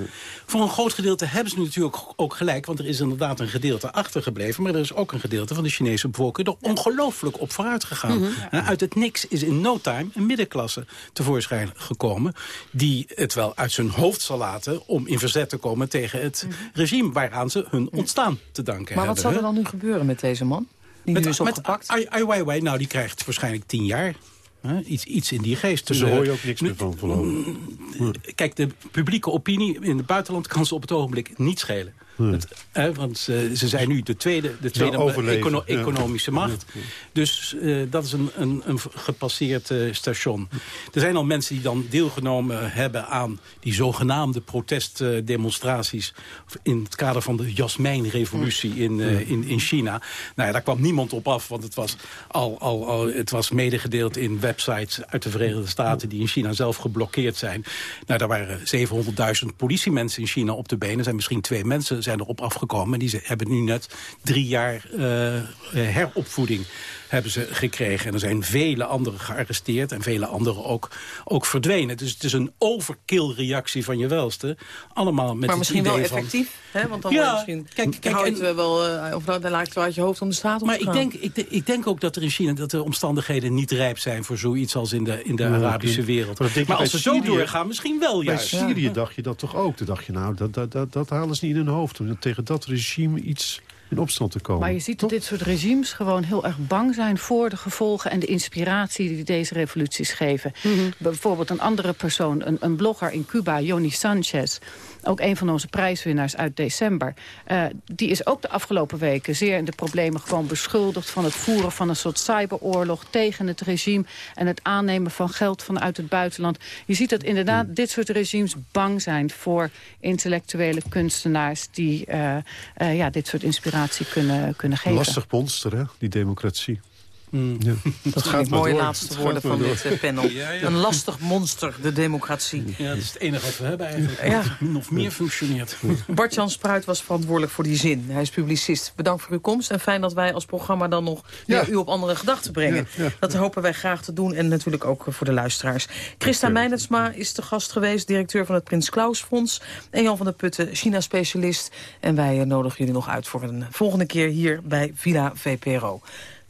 Voor een groot gedeelte hebben ze natuurlijk ook gelijk... want er is inderdaad een gedeelte achtergebleven... maar er is ook een gedeelte van de Chinese bevolking... er ongelooflijk op vooruit gegaan. Mm -hmm. Uit het niks is in no time een middenklasse tevoorschijn gekomen... die het wel uit zijn hoofd zal laten om in verzet te komen... tegen het mm -hmm. regime waaraan ze hun ontstaan te danken maar hebben. Maar wat zal er dan nu gebeuren met deze man? Die met, nu is opgepakt? Ai, Ai Weiwei, nou die krijgt waarschijnlijk tien jaar... He, iets, iets in die geest. Dus daar hoor je ook niks meer van, voorlopig. Kijk, de publieke opinie in het buitenland kan ze op het ogenblik niet schelen. Hmm. Het, hè, want uh, ze zijn nu de tweede, de tweede econo ja. economische macht. Ja. Dus uh, dat is een, een, een gepasseerd uh, station. Er zijn al mensen die dan deelgenomen hebben aan die zogenaamde protestdemonstraties... in het kader van de Jasmijnrevolutie in, in, in China. Nou ja, daar kwam niemand op af, want het was, al, al, al, het was medegedeeld in websites uit de Verenigde Staten... die in China zelf geblokkeerd zijn. Nou, daar waren 700.000 politiemensen in China op de benen. Er zijn misschien twee mensen zijn erop afgekomen. En die hebben nu net drie jaar uh, heropvoeding hebben ze gekregen. En er zijn vele anderen gearresteerd en vele anderen ook, ook verdwenen. Dus het is een overkill-reactie van je welste. Allemaal met maar misschien wel effectief, hè? Want dan ja, misschien kijk, kijk, en, we wel, uh, of dan laat je wel uit je hoofd om de straat op Maar ik denk, ik, ik, denk ook dat er in China dat de omstandigheden niet rijp zijn... voor zoiets als in de, in de ja, Arabische okay. wereld. Maar, maar als ze zo doorgaan, misschien wel juist. Bij Syrië ja. dacht je dat toch ook? Toen dacht je, nou, dat, dat, dat, dat halen ze niet in hun hoofd. Om tegen dat regime iets in opstand te komen. Maar je ziet dat dit soort regimes gewoon heel erg bang zijn... voor de gevolgen en de inspiratie die deze revoluties geven. Mm -hmm. Bijvoorbeeld een andere persoon, een, een blogger in Cuba, Joni Sanchez ook een van onze prijswinnaars uit december. Uh, die is ook de afgelopen weken zeer in de problemen gewoon beschuldigd... van het voeren van een soort cyberoorlog tegen het regime... en het aannemen van geld vanuit het buitenland. Je ziet dat inderdaad dit soort regimes bang zijn... voor intellectuele kunstenaars die uh, uh, ja, dit soort inspiratie kunnen, kunnen geven. Lastig monster, hè, die democratie. Mm. Ja. Dat gaat een mooie laatste woorden van dit uh, panel. Ja, ja. Een lastig monster, de democratie. Ja, dat is het enige wat we hebben eigenlijk. Ja. Nog meer functioneert. Bart-Jan Spruit was verantwoordelijk voor die zin. Hij is publicist. Bedankt voor uw komst. En fijn dat wij als programma dan nog u op andere gedachten brengen. Dat hopen wij graag te doen. En natuurlijk ook voor de luisteraars. Christa Meinertsma is de gast geweest. Directeur van het Prins Klaus Fonds. En Jan van der Putten, China-specialist. En wij nodigen jullie nog uit voor een volgende keer hier bij Villa VPRO.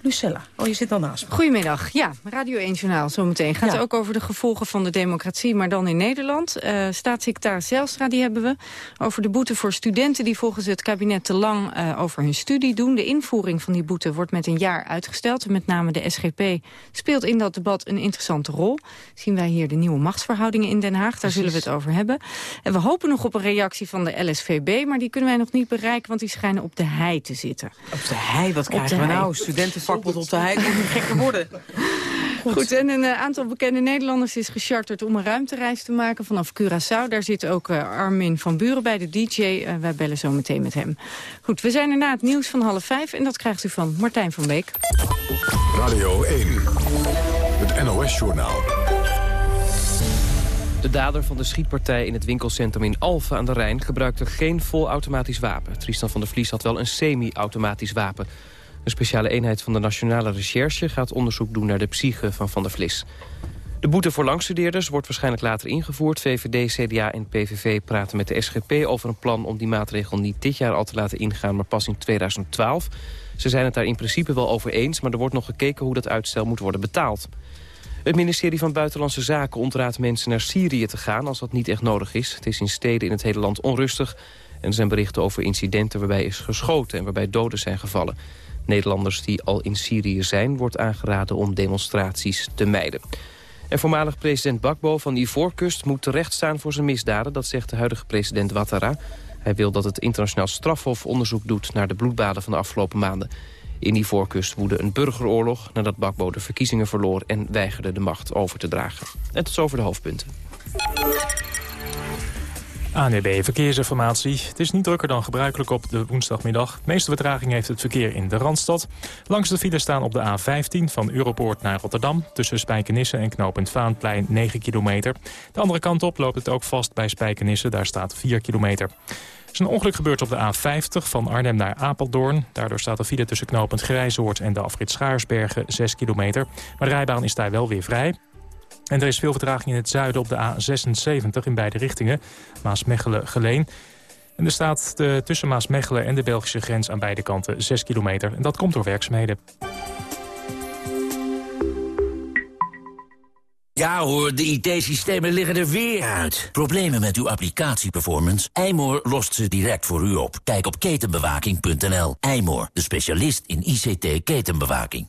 Lucella, oh, je zit al naast me. Goedemiddag. Ja, Radio 1 Journaal zometeen. Gaat ja. ook over de gevolgen van de democratie, maar dan in Nederland. Uh, staatssecretaris Zelstra, die hebben we. Over de boete voor studenten die volgens het kabinet te lang uh, over hun studie doen. De invoering van die boete wordt met een jaar uitgesteld. Met name de SGP speelt in dat debat een interessante rol. Zien wij hier de nieuwe machtsverhoudingen in Den Haag. Daar Precies. zullen we het over hebben. En we hopen nog op een reactie van de LSVB, maar die kunnen wij nog niet bereiken, want die schijnen op de hei te zitten. Op de hei? Wat krijgen we nou? Studenten vakbond op de hei niet gekker worden. Goed. Goed, en een uh, aantal bekende Nederlanders is gecharterd om een ruimtereis te maken vanaf Curaçao. Daar zit ook uh, Armin van Buren bij, de DJ. Uh, wij bellen zo meteen met hem. Goed, we zijn er na het nieuws van half vijf en dat krijgt u van Martijn van Beek. Radio 1, het NOS-journaal. De dader van de schietpartij in het winkelcentrum in Alphen aan de Rijn... gebruikte geen volautomatisch wapen. Tristan van der Vlies had wel een semi-automatisch wapen. Een speciale eenheid van de Nationale Recherche gaat onderzoek doen naar de psyche van Van der Vlis. De boete voor langstudeerders wordt waarschijnlijk later ingevoerd. VVD, CDA en PVV praten met de SGP over een plan om die maatregel niet dit jaar al te laten ingaan, maar pas in 2012. Ze zijn het daar in principe wel over eens, maar er wordt nog gekeken hoe dat uitstel moet worden betaald. Het ministerie van Buitenlandse Zaken ontraadt mensen naar Syrië te gaan als dat niet echt nodig is. Het is in steden in het hele land onrustig en er zijn berichten over incidenten waarbij is geschoten en waarbij doden zijn gevallen. Nederlanders die al in Syrië zijn... wordt aangeraden om demonstraties te mijden. En voormalig president Bakbo van Ivoorkust moet terecht staan voor zijn misdaden. Dat zegt de huidige president Ouattara. Hij wil dat het internationaal strafhof onderzoek doet... naar de bloedbaden van de afgelopen maanden. In Ivoorkust woedde een burgeroorlog nadat Bakbo de verkiezingen verloor... en weigerde de macht over te dragen. En tot zover de hoofdpunten. ANEB Verkeersinformatie. Het is niet drukker dan gebruikelijk op de woensdagmiddag. De meeste vertraging heeft het verkeer in de Randstad. Langs de file staan op de A15 van Europoort naar Rotterdam... tussen Spijkenisse en knooppunt Vaanplein 9 kilometer. De andere kant op loopt het ook vast bij Spijkenisse. Daar staat 4 kilometer. Er is een ongeluk gebeurd op de A50 van Arnhem naar Apeldoorn. Daardoor staat de file tussen knooppunt Grijzoord en de afrit Schaarsbergen 6 kilometer. Maar de rijbaan is daar wel weer vrij. En er is veel vertraging in het zuiden op de A76 in beide richtingen. Maasmechelen-Geleen. En er staat de, tussen Maasmechelen en de Belgische grens aan beide kanten 6 kilometer. En dat komt door werkzaamheden. Ja hoor, de IT-systemen liggen er weer uit. Problemen met uw applicatieperformance? Eymoor lost ze direct voor u op. Kijk op ketenbewaking.nl. Eymoor, de specialist in ICT-ketenbewaking.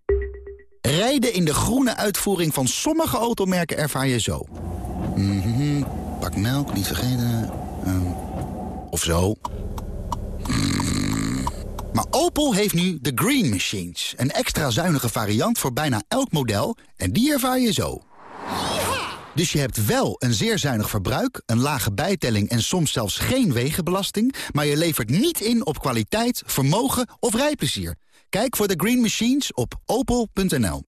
Rijden in de groene uitvoering van sommige automerken ervaar je zo. Mm Pak melk, niet vergeten. Uh, of zo. Mm. Maar Opel heeft nu de Green Machines. Een extra zuinige variant voor bijna elk model. En die ervaar je zo. Dus je hebt wel een zeer zuinig verbruik, een lage bijtelling... en soms zelfs geen wegenbelasting... maar je levert niet in op kwaliteit, vermogen of rijplezier. Kijk voor de Green Machines op opel.nl.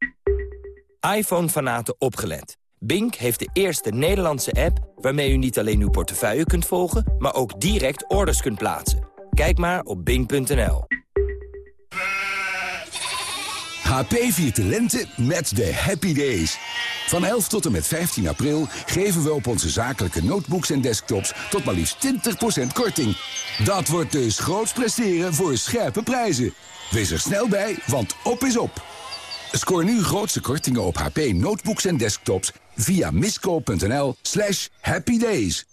iPhone-fanaten opgelet. Bink heeft de eerste Nederlandse app waarmee u niet alleen uw portefeuille kunt volgen... maar ook direct orders kunt plaatsen. Kijk maar op bink.nl. HP viert de lente met de Happy Days. Van 11 tot en met 15 april geven we op onze zakelijke notebooks en desktops... tot maar liefst 20% korting. Dat wordt dus groots presteren voor scherpe prijzen. Wees er snel bij, want op is op. Scoor nu grootste kortingen op HP notebooks en desktops via misco.nl slash happydays.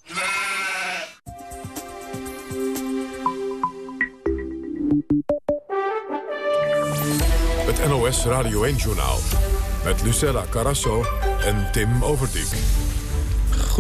Het NOS Radio 1-journaal Met Lucella Carasso en Tim Overdijk.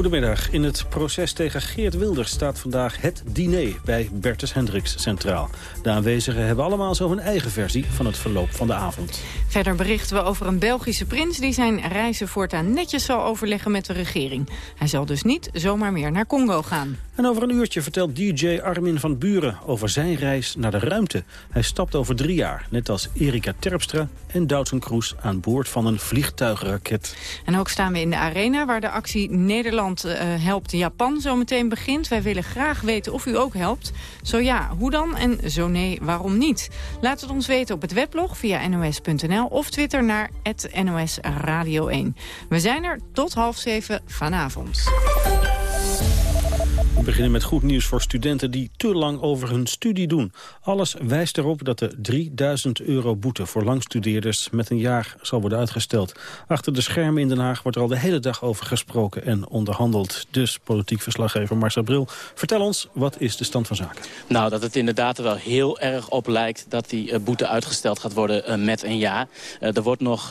Goedemiddag. In het proces tegen Geert Wilders staat vandaag het diner bij Bertus Hendricks centraal. De aanwezigen hebben allemaal zo hun eigen versie van het verloop van de avond. Verder berichten we over een Belgische prins die zijn reizen voortaan netjes zal overleggen met de regering. Hij zal dus niet zomaar meer naar Congo gaan. En over een uurtje vertelt DJ Armin van Buren over zijn reis naar de ruimte. Hij stapt over drie jaar, net als Erika Terpstra en Doutzen Kroes aan boord van een vliegtuigraket. En ook staan we in de arena waar de actie Nederland uh, helpt Japan zo meteen begint. Wij willen graag weten of u ook helpt. Zo ja, hoe dan? En zo nee, waarom niet? Laat het ons weten op het weblog via nos.nl of Twitter naar NOS Radio 1. We zijn er tot half zeven vanavond. We beginnen met goed nieuws voor studenten die te lang over hun studie doen. Alles wijst erop dat de 3000 euro boete voor langstudeerders met een jaar zal worden uitgesteld. Achter de schermen in Den Haag wordt er al de hele dag over gesproken en onderhandeld. Dus politiek verslaggever Marcel Bril, vertel ons, wat is de stand van zaken? Nou, dat het inderdaad er wel heel erg op lijkt dat die uh, boete uitgesteld gaat worden uh, met een jaar. Uh, er wordt nog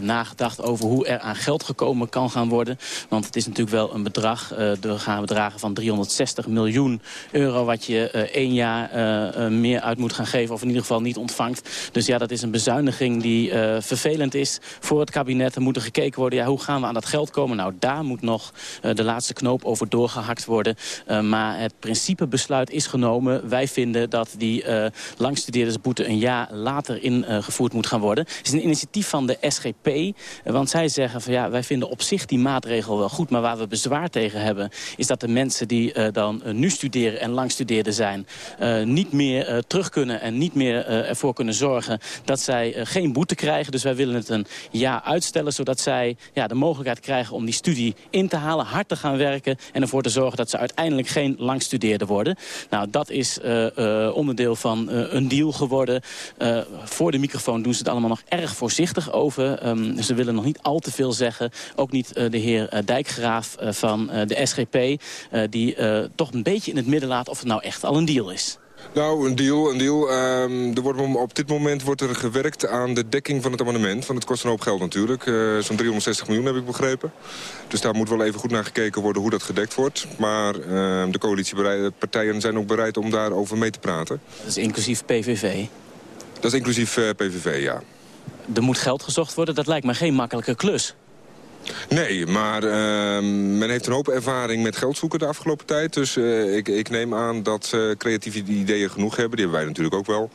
nagedacht over hoe er aan geld gekomen kan gaan worden. Want het is natuurlijk wel een bedrag, er gaan bedragen van 360 miljoen euro... wat je uh, één jaar uh, meer uit moet gaan geven of in ieder geval niet ontvangt. Dus ja, dat is een bezuiniging die vervelend is voor het kabinet. Er moet er gekeken worden, ja, hoe gaan we aan dat geld komen? Nou, daar moet nog de laatste knoop over doorgehakt worden. maar het principebesluit is genomen. Wij vinden dat die langstudeerdersboete een jaar later ingevoerd moet gaan worden. Het is een initiatief van de SGP. want zij zeggen van ja, wij vinden op zich die maatregel wel goed. Maar waar we bezwaar tegen hebben, is dat de mensen mensen die uh, dan uh, nu studeren en lang studeerden zijn... Uh, niet meer terug kunnen en niet meer ervoor kunnen zorgen... dat zij geen boete krijgen. Dus wij willen het een jaar uitstellen... zodat zij ja, de mogelijkheid krijgen om die studie in te halen... hard te gaan werken en ervoor te zorgen dat ze uiteindelijk geen langstudeerder worden. Nou, dat is onderdeel van een deal geworden. voor de microfoon doen ze het allemaal nog erg voorzichtig over. Um, ze willen nog niet al te veel zeggen. Ook niet de heer Dijkgraaf van de SGP. Uh, die uh, toch een beetje in het midden laat of het nou echt al een deal is. Nou, een deal, een deal. Um, er wordt, op dit moment wordt er gewerkt aan de dekking van het amendement. Want het kost een hoop geld natuurlijk. Uh, Zo'n 360 miljoen heb ik begrepen. Dus daar moet wel even goed naar gekeken worden hoe dat gedekt wordt. Maar uh, de coalitiepartijen zijn ook bereid om daarover mee te praten. Dat is inclusief PVV? Dat is inclusief uh, PVV, ja. Er moet geld gezocht worden. Dat lijkt me geen makkelijke klus. Nee, maar uh, men heeft een hoop ervaring met geld zoeken de afgelopen tijd. Dus uh, ik, ik, neem aan dat uh, creatieve ideeën genoeg hebben. Die hebben wij natuurlijk ook wel.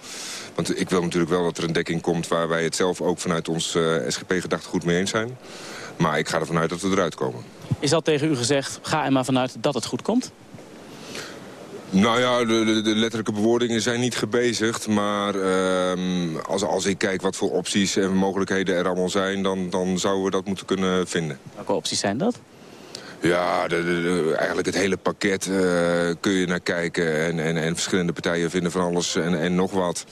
Want ik wil natuurlijk wel dat er een dekking komt... waar wij het zelf ook vanuit ons uh, SGP-gedachtegoed mee eens zijn. Maar ik ga ervan uit dat we eruit komen. Is dat tegen u gezegd, ga er maar vanuit dat het goed komt? Nou ja, de, de, letterlijke bewoordingen zijn niet gebezigd. Maar uh, als, als ik kijk wat voor opties en mogelijkheden er allemaal zijn... dan, dan zouden we dat moeten kunnen vinden. Welke opties zijn dat? Ja, de, eigenlijk het hele pakket uh, kun je naar kijken. En, en, en verschillende partijen vinden van alles en, en nog wat.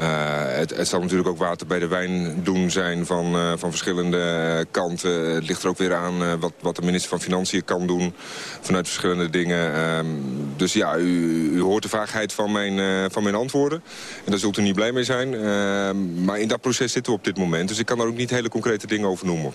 Uh, het, het, zal natuurlijk ook water bij de wijn doen zijn van, uh, van verschillende kanten. Het ligt er ook weer aan wat, wat de minister van Financiën kan doen vanuit verschillende dingen. Uh, dus ja, u, u, hoort de vaagheid van mijn, van mijn antwoorden. En daar zult u niet blij mee zijn. Ehm, maar in dat proces zitten we op dit moment. Dus ik kan daar ook niet hele concrete dingen over noemen.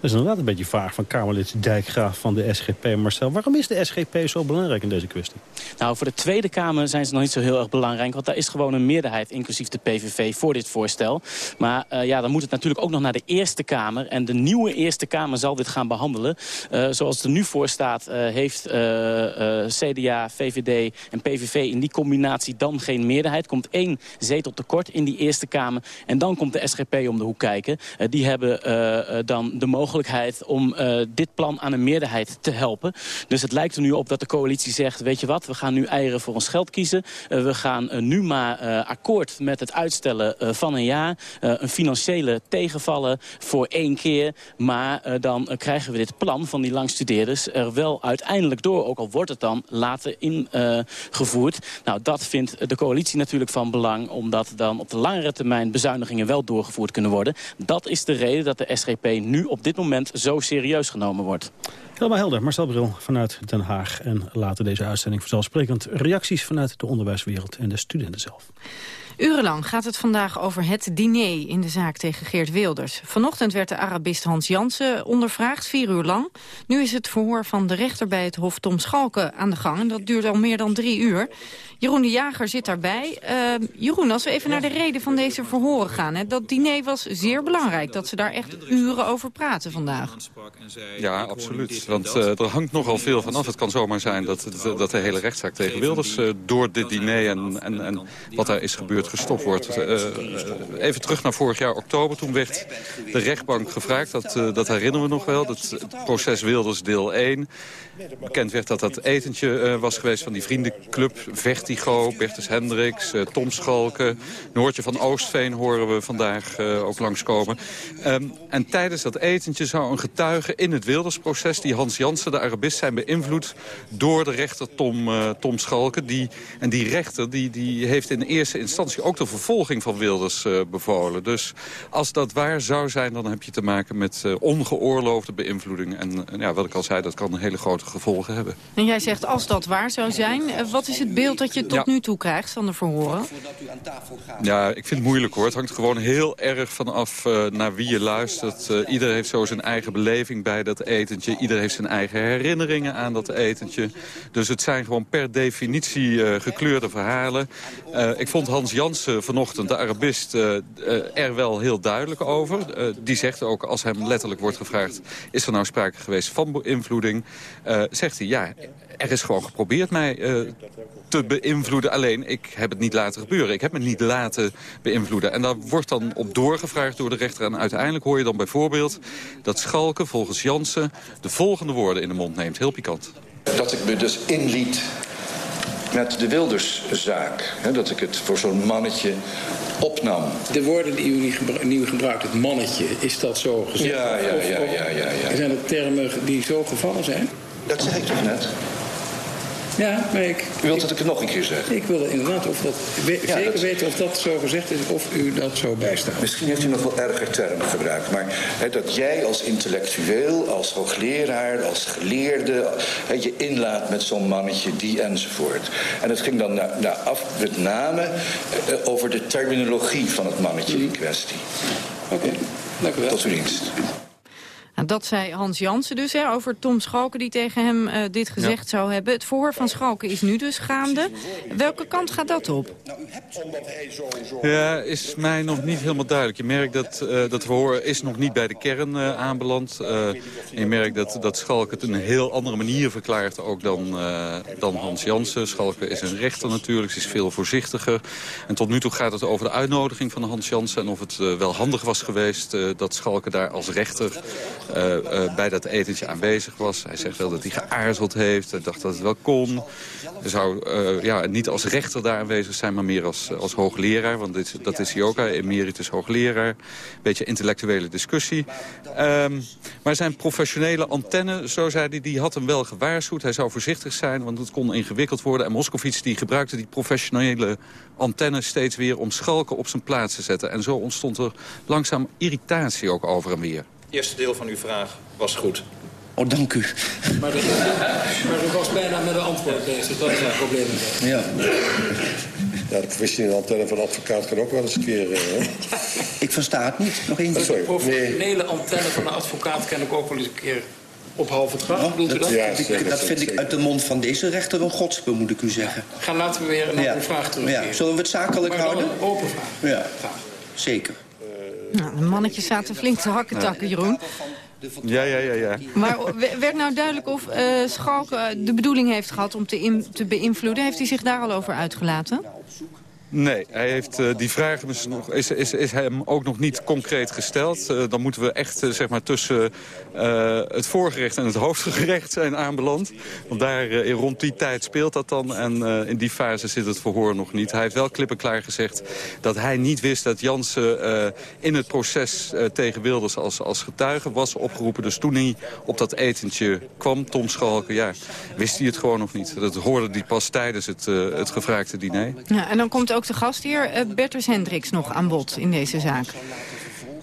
Dat is inderdaad een beetje vaag van Kamerlid Dijkgraaf van de SGP. Marcel, waarom is de SGP zo belangrijk in deze kwestie? Nou, voor de Tweede Kamer zijn ze nog niet zo heel erg belangrijk. Want daar is gewoon een meerderheid, inclusief de PVV, voor dit voorstel. Maar uh, ja, dan moet het natuurlijk ook nog naar de Eerste Kamer. En de nieuwe Eerste Kamer zal dit gaan behandelen. Uh, zoals het er nu voor staat, uh, heeft CDA, VVD en PVV in die combinatie dan geen meerderheid. Komt één zetel tekort in die Eerste Kamer. En dan komt de SGP om de hoek kijken. die hebben dan de mogelijkheid mogelijkheid om uh, dit plan aan een meerderheid te helpen. Dus het lijkt er nu op dat de coalitie zegt... weet je wat, we gaan nu eieren voor ons geld kiezen. Uh, we gaan uh, nu maar akkoord met het uitstellen van een jaar. een financiële tegenvallen voor één keer. Maar dan krijgen we dit plan van die langstudeerders er wel uiteindelijk door. Ook al wordt het dan later ingevoerd. nou, dat vindt de coalitie natuurlijk van belang... omdat dan op de langere termijn bezuinigingen wel doorgevoerd kunnen worden. Dat is de reden dat de SGP nu op dit moment zo serieus genomen wordt. Helemaal helder. Marcel Bril vanuit Den Haag. En later deze uitzending vanzelfsprekend reacties vanuit de onderwijswereld en de studenten zelf. Urenlang gaat het vandaag over het diner in de zaak tegen Geert Wilders. Vanochtend werd de Arabist Hans Jansen ondervraagd, vier uur lang. Nu is het verhoor van de rechter bij het Hof Tom Schalke aan de gang. En dat duurt al meer dan drie uur. Jeroen de Jager zit daarbij. Uh, Jeroen, als we even naar de reden van deze verhoren gaan. Hè, dat diner was zeer belangrijk, dat ze daar echt uren over praten vandaag. Ja, absoluut. Want uh, er hangt nogal veel vanaf. Het kan zomaar zijn dat, dat de hele rechtszaak tegen Wilders... Uh, door dit diner en, en, en wat daar is gebeurd gestopt wordt. even terug naar vorig jaar oktober. Toen werd de rechtbank gevraagd, dat, dat herinneren we nog wel... het proces Wilders deel 1. Bekend werd dat dat etentje was geweest van die vriendenclub Vertigo, Bertus Hendricks, uh, Tom Schalken. Noortje van Oostveen horen we vandaag uh, ook langskomen. Um, en tijdens dat etentje zou een getuige in het Wildersproces... die Hans Jansen, de Arabist, zijn beïnvloed door de rechter Tom, uh, Tom Schalken. Die, en die rechter die, die heeft in eerste instantie ook de vervolging van Wilders bevolen. Dus als dat waar zou zijn, dan heb je te maken met ongeoorloofde beïnvloeding. En ja, wat ik al zei, dat kan hele grote gevolgen hebben. En jij zegt als dat waar zou zijn, wat is het beeld dat je tot nu toe krijgt van de verhoren? Ja, ik vind het moeilijk hoor. Het hangt gewoon heel erg vanaf uh, naar wie je luistert. Uh, ieder heeft zo zijn eigen beleving bij dat etentje. Ieder heeft zijn eigen herinneringen aan dat etentje. Dus het zijn gewoon per definitie uh, gekleurde verhalen. ik vond Hans Jansen vanochtend, de Arabist, er wel heel duidelijk over. die zegt ook, als hem letterlijk wordt gevraagd... is er nou sprake geweest van beïnvloeding? Zegt hij, ja, er is gewoon geprobeerd mij te beïnvloeden. Alleen, ik heb het niet laten gebeuren. Ik heb me niet laten beïnvloeden. En daar wordt dan op doorgevraagd door de rechter. En uiteindelijk hoor je dan bijvoorbeeld dat Schalke volgens Jansen... de volgende woorden in de mond neemt. Heel pikant. Dat ik me dus inliet met de Wilderszaak. dat ik het voor zo'n mannetje opnam. De woorden die u, nu gebruikt, het mannetje, is dat zo gezegd? Ja, ja, ja, ja, ja, ja. Zijn het termen die zo gevallen zijn? Dat zeg ik toch net? Ja, maar ik... U wilt dat ik het nog een keer zeg? Ik wil inderdaad of dat, zeker weten of dat zo gezegd is... of u dat zo bijstaat. Misschien heeft u nog wel erger termen gebruikt. Maar dat jij als intellectueel, als hoogleraar, als geleerde... je inlaat met zo'n mannetje, die enzovoort. En het ging dan na, na af, met name eh, over de terminologie van het mannetje in kwestie. Oké, dank u wel. Tot uw dienst. Nou, dat zei Hans Jansen dus hè, over Tom Schalken die tegen hem uh, dit gezegd zou hebben. Het verhoor van Schalken is nu dus gaande. Welke kant gaat dat op? Ja, is mij nog niet helemaal duidelijk. Je merkt dat uh, dat verhoor is nog niet bij de kern uh, aanbeland. je merkt dat, dat Schalken het een heel andere manier verklaart ook dan, dan Hans Jansen. Schalken is een rechter natuurlijk, ze is veel voorzichtiger. En tot nu toe gaat het over de uitnodiging van Hans Jansen... en of het wel handig was geweest dat Schalken daar als rechter uh, uh, bij dat etentje aanwezig was. Hij zegt wel dat hij geaarzeld heeft. Hij dacht dat het wel kon. Hij zou uh, ja, niet als rechter daar aanwezig zijn, maar meer als, als hoogleraar. Want dat is hij ook, emeritus hoogleraar. Beetje intellectuele discussie. Um, maar zijn professionele antenne, zo zei hij, die had hem wel gewaarschuwd. Hij zou voorzichtig zijn, want het kon ingewikkeld worden. En Moskovits die gebruikte die professionele antenne steeds weer om schalken op zijn plaats te zetten. En zo ontstond er langzaam irritatie ook over en weer eerste deel van uw vraag was goed. Oh, dank u. Maar, de, maar u was bijna met een antwoord bezig. Dat is het probleem. Ja. Ja, de professionele antenne van advocaat kan ook wel eens een keer... Uh, ik versta het niet. Nog één keer. De professionele antenne van de advocaat kan ik ook wel eens een keer op halve het oh, dat, dat? Ja, dat vind ik uit de mond van deze rechter een godspel, moet ik u zeggen. Ga laten we weer naar ja. de vraag terugkeren. Ja. Zullen we het zakelijk maar houden? Een open vraag. Ja, Graag. zeker. Nou, de mannetjes zaten flink te hakken takken, Jeroen. Ja, ja, ja, ja. Maar werd nou duidelijk of uh, Schalke de bedoeling heeft gehad om te, te beïnvloeden? Heeft hij zich daar al over uitgelaten? Nee, hij heeft, uh, die vraag is, nog, is, is, is hem ook nog niet concreet gesteld. Uh, dan moeten we echt uh, zeg maar tussen het voorgerecht en het hoofdgerecht zijn aanbeland. Want daar rond die tijd speelt dat dan. En in die fase zit het verhoor nog niet. Hij heeft wel klippen klaar gezegd dat hij niet wist dat Jansen in het proces tegen Wilders als, als getuige was opgeroepen. Dus toen hij op dat etentje kwam, Tom Schalken, ja, wist hij het gewoon nog niet. Dat hoorde hij pas tijdens het, het gevraagde diner. Ja, en dan komt de gastheer uh, Bertus Hendricks nog aan bod in deze zaak.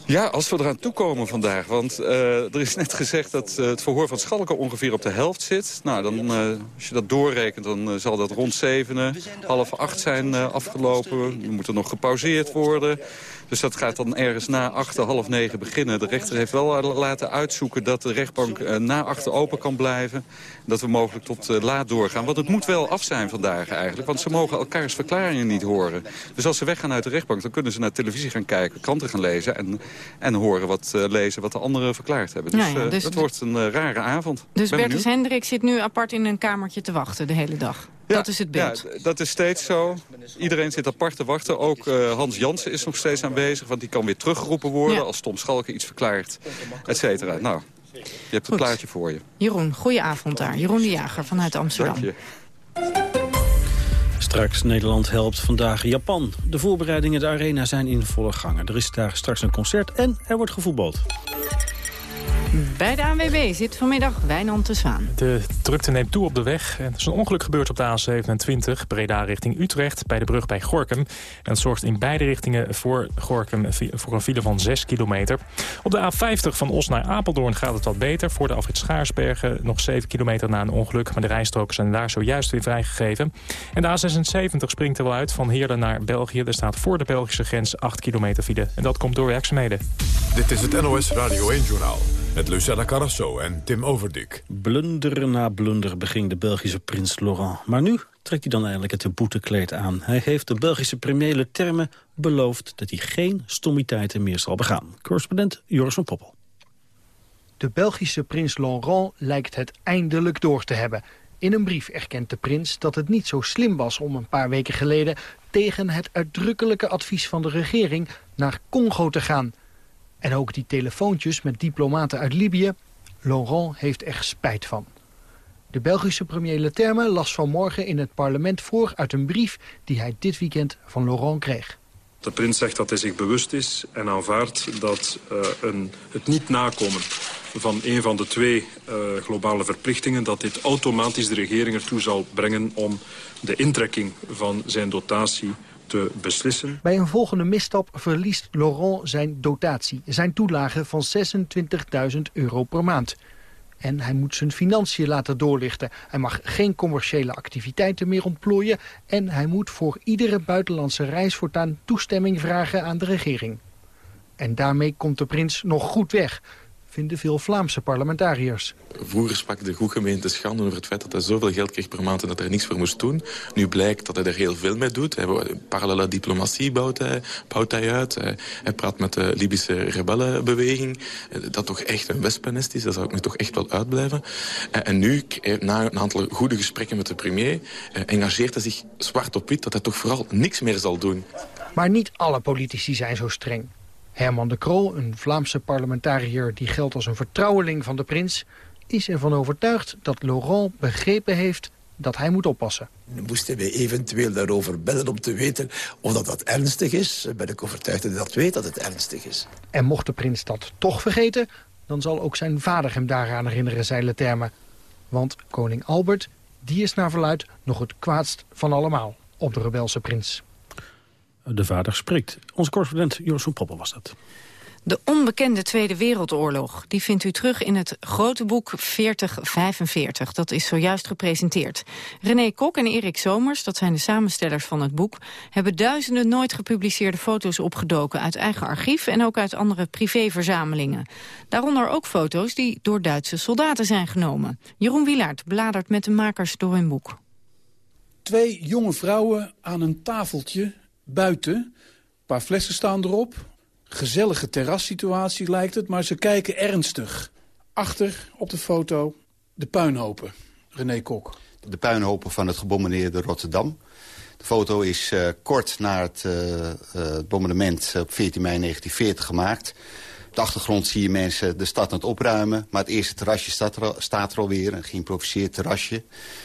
Ja, als we eraan toekomen vandaag. Want uh, er is net gezegd dat uh, het verhoor van Schalken ongeveer op de helft zit. Nou, dan, als je dat doorrekent, dan zal dat rond zevenen, half acht zijn afgelopen. Er moet er nog gepauzeerd worden. Dus dat gaat dan ergens na acht, half negen beginnen. De rechter heeft wel laten uitzoeken dat de rechtbank uh, na achter open kan blijven. Dat we mogelijk tot uh, laat doorgaan. Want het moet wel af zijn vandaag eigenlijk. Want ze mogen elkaars verklaringen niet horen. Dus als ze weggaan uit de rechtbank, dan kunnen ze naar televisie gaan kijken, kranten gaan lezen en, en horen wat, uh, lezen wat de anderen verklaard hebben. Dus, nou ja, dus het wordt een rare avond. Dus Bertus Hendrik zit nu apart in een kamertje te wachten de hele dag? Ja, dat is het beeld. Ja, dat is steeds zo. Iedereen zit apart te wachten. Ook uh, Hans Jansen is nog steeds aanwezig. Want die kan weer teruggeroepen worden ja. als Tom Schalke iets verklaart. Et cetera. Nou, je hebt een plaatje voor je. Jeroen, goeie avond daar. Jeroen de Jager vanuit Amsterdam. Dank je. Straks Nederland helpt vandaag Japan. De voorbereidingen de arena zijn in volle gang. Er is daar straks een concert en er wordt gevoetbald. Bij de ANWB zit vanmiddag Wijnand te Zwaan. De drukte neemt toe op de weg. Er is een ongeluk gebeurd op de A27, Breda richting Utrecht... bij de brug bij Gorkum. En dat zorgt in beide richtingen voor Gorkum voor een file van 6 kilometer. Op de A50 van Os naar Apeldoorn gaat het wat beter. Voor de Alfred Schaarsbergen nog 7 kilometer na een ongeluk. Maar de rijstroken zijn daar zojuist weer vrijgegeven. En de A76 springt er wel uit van Heerlen naar België. Er staat voor de Belgische grens 8 kilometer file. En dat komt door werkzaamheden. Dit is het NOS Radio 1-journaal. Met Lucella Carrasso en Tim Overdik. Blunder na blunder beging de Belgische prins Laurent. Maar nu trekt hij dan eindelijk het boetekleed aan. Hij heeft de Belgische premier termen beloofd... dat hij geen stommiteiten meer zal begaan. Correspondent Joris van Poppel. De Belgische prins Laurent lijkt het eindelijk door te hebben. In een brief erkent de prins dat het niet zo slim was om een paar weken geleden... tegen het uitdrukkelijke advies van de regering naar Congo te gaan... En ook die telefoontjes met diplomaten uit Libië, Laurent heeft er spijt van. De Belgische premier Leterme las vanmorgen in het parlement voor uit een brief die hij dit weekend van Laurent kreeg. De prins zegt dat hij zich bewust is en aanvaardt dat uh, een, het niet nakomen van een van de twee uh, globale verplichtingen... dat dit automatisch de regering ertoe zal brengen om de intrekking van zijn dotatie beslissen. Bij een volgende misstap verliest Laurent zijn dotatie, zijn toelage van 26.000 euro per maand. En hij moet zijn financiën laten doorlichten. Hij mag geen commerciële activiteiten meer ontplooien... en hij moet voor iedere buitenlandse reis voortaan toestemming vragen aan de regering. En daarmee komt de prins nog goed weg vinden veel Vlaamse parlementariërs. Vroeger sprak de goede gemeente schande over het feit dat hij zoveel geld kreeg per maand en dat hij niks voor moest doen. Nu blijkt dat hij er heel veel mee doet. Hij, parallele diplomatie bouwt hij, bouwt hij uit. Hij, hij, praat met de Libische rebellenbeweging. Dat toch echt een wespennest is. Dat zou ik nu toch echt wel uitblijven. En nu, na een aantal goede gesprekken met de premier, engageert hij zich zwart op wit dat hij toch vooral niks meer zal doen. Maar niet alle politici zijn zo streng. Herman de Kroo, een Vlaamse parlementariër die geldt als een vertrouweling van de prins... is ervan overtuigd dat Laurent begrepen heeft dat hij moet oppassen. Moesten we eventueel daarover bellen om te weten of dat, dat ernstig is... ben ik overtuigd dat hij dat weet dat het ernstig is. En mocht de prins dat toch vergeten... dan zal ook zijn vader hem daaraan herinneren, zei Leterme. Want koning Albert, die is naar verluid nog het kwaadst van allemaal op de rebelse prins de vader spreekt. Onze correspondent Joris van Poppel was dat. De onbekende Tweede Wereldoorlog die vindt u terug in het grote boek 4045. Dat is zojuist gepresenteerd. René Kok en Erik Somers, dat zijn de samenstellers van het boek... hebben duizenden nooit gepubliceerde foto's opgedoken... uit eigen archief en ook uit andere privéverzamelingen. Daaronder ook foto's die door Duitse soldaten zijn genomen. Jeroen Wielaert bladert met de makers door hun boek. Twee jonge vrouwen aan een tafeltje buiten. Een paar flessen staan erop. Gezellige terrassituatie lijkt het, maar ze kijken ernstig. Achter op de foto de puinhopen. René Kok. De puinhopen van het gebombardeerde Rotterdam. De foto is uh, kort na het uh, uh, bombardement op 14 mei 1940 gemaakt. Op de achtergrond zie je mensen de stad aan het opruimen. Maar het eerste terrasje staat er, staat er alweer, een geïmproviseerd terrasje.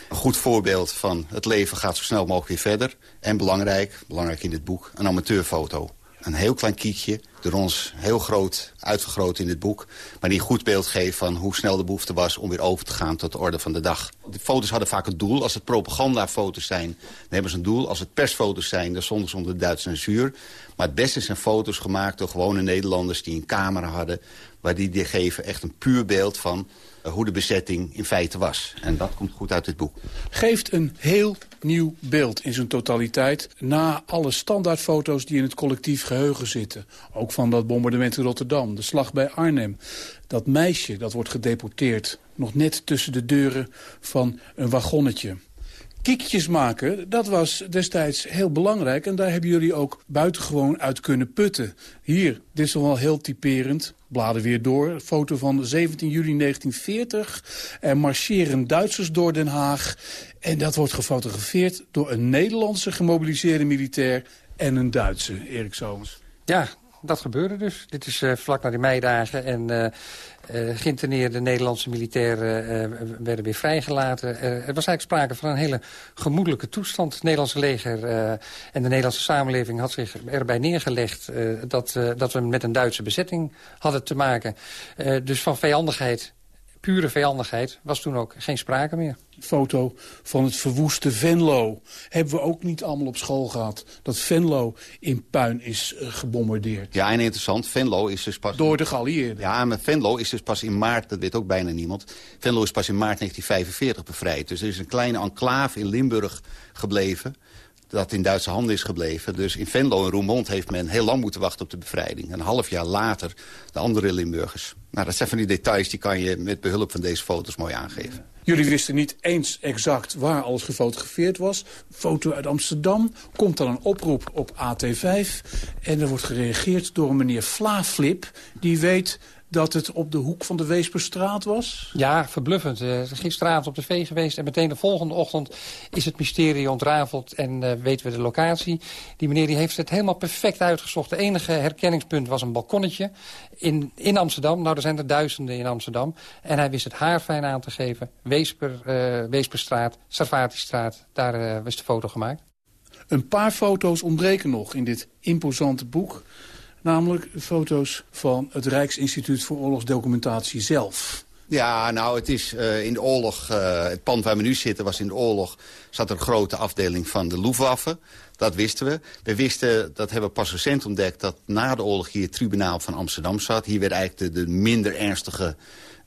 Een goed voorbeeld van het leven gaat zo snel mogelijk weer verder. En belangrijk, belangrijk in dit boek, een amateurfoto. Een heel klein kiekje door ons heel groot uitvergroot in het boek... maar die een goed beeld geeft van hoe snel de behoefte was... om weer over te gaan tot de orde van de dag. De foto's hadden vaak een doel. Als het propagandafoto's zijn, dan hebben ze een doel. Als het persfoto's zijn, dan zonder onder de Duitse censuur. Maar het beste zijn foto's gemaakt door gewone Nederlanders... die een camera hadden, waar die, die geven echt een puur beeld van hoe de bezetting in feite was. En dat komt goed uit dit boek. Geeft een heel nieuw beeld in zijn totaliteit... na alle standaardfoto's die in het collectief geheugen zitten. Ook van dat bombardement in Rotterdam, de slag bij Arnhem. Dat meisje dat wordt gedeporteerd, nog net tussen de deuren van een wagonnetje kiekjes maken, dat was destijds heel belangrijk. En daar hebben jullie ook buitengewoon uit kunnen putten. Hier, dit is wel heel typerend. Bladen weer door. Foto van 17 juli 1940. Er marcheren Duitsers door Den Haag. En dat wordt gefotografeerd door een Nederlandse gemobiliseerde militair... en een Duitse, Erik Somers. Ja, dat gebeurde dus. Dit is uh, vlak na die meidagen. En uh, uh, geïnterneerde Nederlandse militairen werden weer vrijgelaten. er was eigenlijk sprake van een hele gemoedelijke toestand. Het Nederlandse leger en de Nederlandse samenleving had zich erbij neergelegd... dat, dat we met een Duitse bezetting hadden te maken. dus van vijandigheid pure vijandigheid was toen ook geen sprake meer. Foto van het verwoeste Venlo. Hebben we ook niet allemaal op school gehad. Dat Venlo in puin is uh, gebombardeerd. Ja, en interessant. Venlo is dus pas... Door de geallieerden. Ja, maar Venlo is dus pas in maart, dat weet ook bijna niemand. Venlo is pas in maart 1945 bevrijd. Dus er is een kleine enclave in Limburg gebleven dat in Duitse handen is gebleven. Dus in Venlo en Roermond heeft men heel lang moeten wachten op de bevrijding. Een half jaar later de andere Limburgers. Nou, dat zijn van die details die kan je met behulp van deze foto's mooi aangeven. Jullie wisten niet eens exact waar alles gefotografeerd was. Foto uit Amsterdam. Komt dan een oproep op AT5. En er wordt gereageerd door een meneer Flaflip. Die weet dat het op de hoek van de Weesperstraat was? Ja, verbluffend. Uh, gisteravond op de vee geweest en meteen de volgende ochtend is het mysterie ontrafeld en uh, weten we de locatie. Die meneer die heeft het helemaal perfect uitgezocht. De enige herkenningspunt was een balkonnetje in, in Amsterdam. Nou, er zijn er duizenden in Amsterdam. En hij wist het haarfijn aan te geven. Weesper, uh, Weesperstraat, Sarvatistraat, daar was de foto gemaakt. Een paar foto's ontbreken nog in dit imposante boek. Namelijk foto's van het Rijksinstituut voor Oorlogsdocumentatie zelf. Ja, nou, het is uh, in de oorlog... Uh, het pand waar we nu zitten was in de oorlog... zat er een grote afdeling van de Luftwaffe. Dat wisten we. We wisten, dat hebben we pas recent ontdekt... dat na de oorlog hier het tribunaal van Amsterdam zat. Hier werd eigenlijk de minder ernstige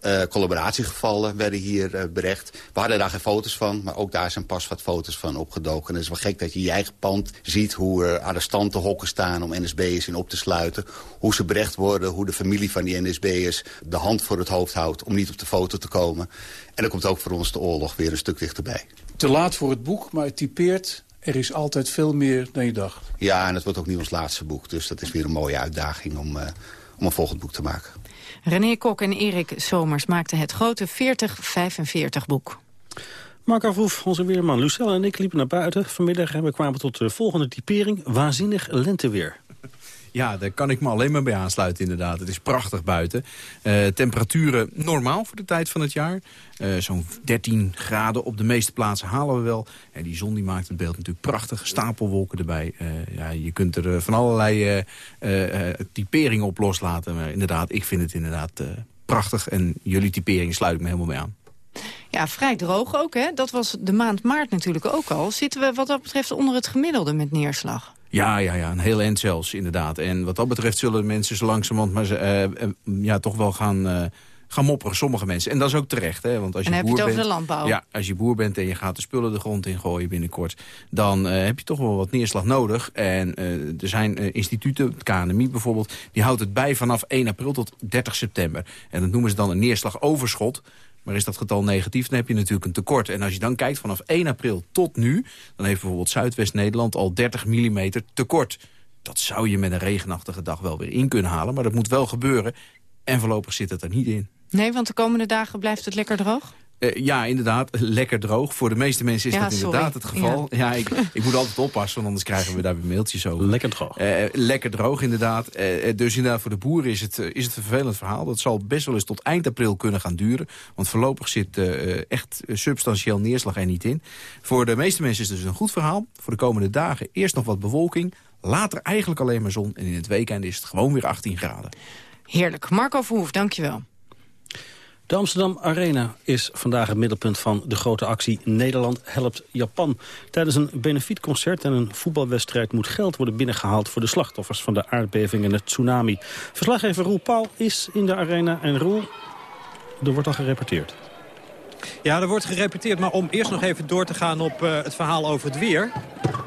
uh, collaboratiegevallen werden hier uh, berecht. We hadden daar geen foto's van, maar ook daar zijn pas wat foto's van opgedoken. En het is wel gek dat je je eigen pand ziet hoe er arrestanten hokken staan om NSB'ers in op te sluiten. Hoe ze berecht worden, hoe de familie van die NSB'ers de hand voor het hoofd houdt om niet op de foto te komen. En dan komt ook voor ons de oorlog weer een stuk dichterbij. Te laat voor het boek, maar het typeert er is altijd veel meer dan je dacht. Ja, en het wordt ook niet ons laatste boek. Dus dat is weer een mooie uitdaging om, uh, om een volgend boek te maken. René Kok en Erik Somers maakten het grote 40-45-boek. Mark Afroef, onze weerman Lucella en ik liepen naar buiten vanmiddag... en we kwamen tot de volgende typering, waanzinnig lenteweer. Ja, daar kan ik me alleen maar bij aansluiten inderdaad. Het is prachtig buiten. Uh, temperaturen normaal voor de tijd van het jaar. Uh, Zo'n 13 graden op de meeste plaatsen halen we wel. En die zon die maakt het beeld natuurlijk prachtig. Stapelwolken erbij. Uh, ja, je kunt er van allerlei typeringen op loslaten. Maar inderdaad, ik vind het inderdaad prachtig. En jullie typering sluit ik me helemaal mee aan. Ja, vrij droog ook. Hè? Dat was de maand maart natuurlijk ook al. Zitten we wat dat betreft onder het gemiddelde met neerslag? Ja, ja, ja, een heel eind zelfs, inderdaad. En wat dat betreft zullen mensen zo langzamerhand maar, uh, ja, toch wel gaan, uh, gaan mopperen, sommige mensen. En dat is ook terecht, hè. Want als je en boer heb je het bent, over de landbouw. Ja, als je boer bent en je gaat de spullen de grond in gooien binnenkort... dan uh, heb je toch wel wat neerslag nodig. En er zijn instituten, het KNMI bijvoorbeeld... die houdt het bij vanaf 1 april tot 30 september. En dat noemen ze dan een neerslagoverschot... Maar is dat getal negatief, dan heb je natuurlijk een tekort. En als je dan kijkt vanaf 1 april tot nu... dan heeft bijvoorbeeld Zuidwest-Nederland al 30 mm tekort. Dat zou je met een regenachtige dag wel weer in kunnen halen. Maar dat moet wel gebeuren. En voorlopig zit het er niet in. Nee, want de komende dagen blijft het lekker droog? Uh, ja, inderdaad, lekker droog. Voor de meeste mensen is ja, dat inderdaad het geval. Ja, ja ik, ik, moet altijd oppassen, want anders krijgen we daar weer mailtjes over. Lekker droog. Uh, lekker droog, inderdaad. Uh, dus inderdaad, voor de boeren is het, is het een vervelend verhaal. Dat zal best wel eens tot eind april kunnen gaan duren. Want voorlopig zit echt substantieel neerslag er niet in. Voor de meeste mensen is het dus een goed verhaal. Voor de komende dagen eerst nog wat bewolking. Later eigenlijk alleen maar zon. En in het weekend is het gewoon weer 18 graden. Heerlijk. Marco Verhoef, dankjewel. De Amsterdam Arena is vandaag het middelpunt van de grote actie Nederland helpt Japan. Tijdens een benefietconcert en een voetbalwedstrijd moet geld worden binnengehaald voor de slachtoffers van de aardbeving en het tsunami. Verslaggever Roel Paul is in de arena en Roel, er wordt al gerepeteerd. Ja, er wordt gerepeteerd, maar om eerst nog even door te gaan op uh, het verhaal over het weer.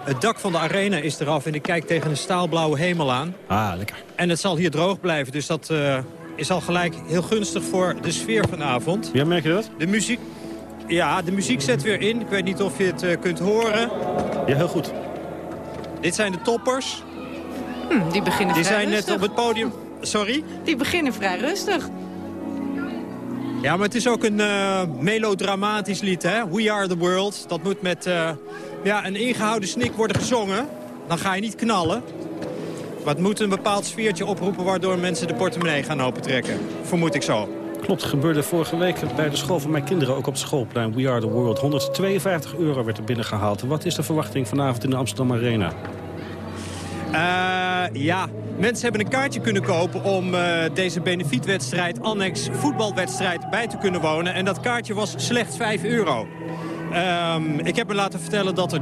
Het dak van de arena is eraf en ik kijk tegen een staalblauwe hemel aan. Ah, lekker. En het zal hier droog blijven, dus dat uh, is al gelijk heel gunstig voor de sfeer vanavond. Ja, merk je dat? De muziek, ja, de muziek zet weer in. Ik weet niet of je het uh, kunt horen. Ja, heel goed. Dit zijn de toppers. Hm, die beginnen Die vrij zijn rustig. net op het podium. Sorry? Die beginnen vrij rustig. Ja, maar het is ook een uh, melodramatisch lied, hè? We Are The World. Dat moet met uh, ja, een ingehouden snik worden gezongen. Dan ga je niet knallen. Maar het moet een bepaald sfeertje oproepen... waardoor mensen de portemonnee gaan opentrekken. Vermoed ik zo. Klopt, gebeurde vorige week bij de school van mijn kinderen... ook op het schoolplein We Are The World. 152 euro werd er binnengehaald. Wat is de verwachting vanavond in de Amsterdam Arena? Uh, ja, mensen hebben een kaartje kunnen kopen om uh, deze benefietwedstrijd, annex voetbalwedstrijd, bij te kunnen wonen. En dat kaartje was slechts 5 euro. Um, ik heb me laten vertellen dat er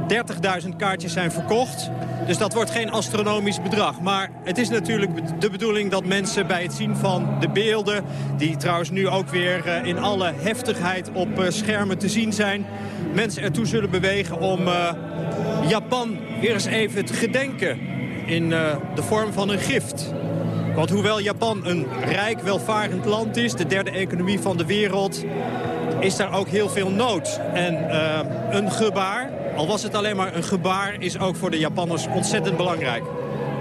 30.000 kaartjes zijn verkocht. Dus dat wordt geen astronomisch bedrag. Maar het is natuurlijk de bedoeling dat mensen bij het zien van de beelden... die trouwens nu ook weer uh, in alle heftigheid op uh, schermen te zien zijn... mensen ertoe zullen bewegen om Japan weer eens even te gedenken in de vorm van een gift. Want hoewel Japan een rijk, welvarend land is... de derde economie van de wereld... is daar ook heel veel nood. En uh, een gebaar, al was het alleen maar een gebaar... is ook voor de Japanners ontzettend belangrijk.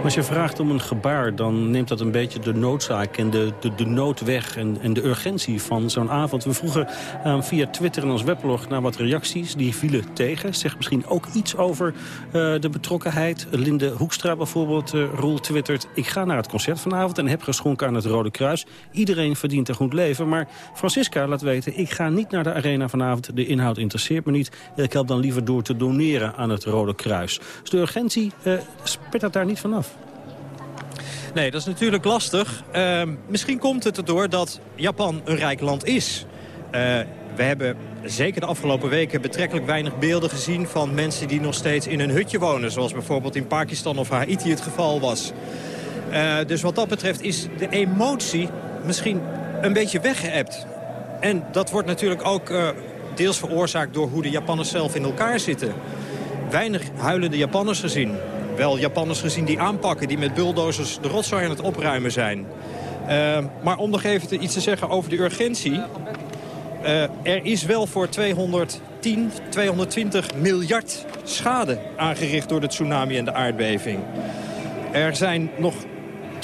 Als je vraagt om een gebaar, dan neemt dat een beetje de noodzaak en de, de, de nood weg en, en de urgentie van zo'n avond. We vroegen uh, via Twitter en ons weblog naar wat reacties. Die vielen tegen. Zeg misschien ook iets over uh, de betrokkenheid. Linde Hoekstra bijvoorbeeld, uh, twittert... ik ga naar het concert vanavond en heb geschonken aan het Rode Kruis. Iedereen verdient een goed leven. Maar Francisca laat weten, ik ga niet naar de arena vanavond. De inhoud interesseert me niet. Ik help dan liever door te doneren aan het Rode Kruis. Dus de urgentie spet dat daar niet vanaf. Nee, dat is natuurlijk lastig. Uh, misschien komt het erdoor dat Japan een rijk land is. Uh, we hebben zeker de afgelopen weken betrekkelijk weinig beelden gezien... van mensen die nog steeds in een hutje wonen. Zoals bijvoorbeeld in Pakistan of Haiti het geval was. Uh, dus wat dat betreft is de emotie misschien een beetje weggeëpt. En dat wordt natuurlijk ook uh, deels veroorzaakt door hoe de Japanners zelf in elkaar zitten. Weinig huilende Japanners gezien wel Japanners gezien die aanpakken... die met bulldozers de rotzooi aan het opruimen zijn. Uh, maar om nog even iets te zeggen over de urgentie... Uh, er is wel voor 210, 220 miljard schade aangericht... door de tsunami en de aardbeving. Er zijn nog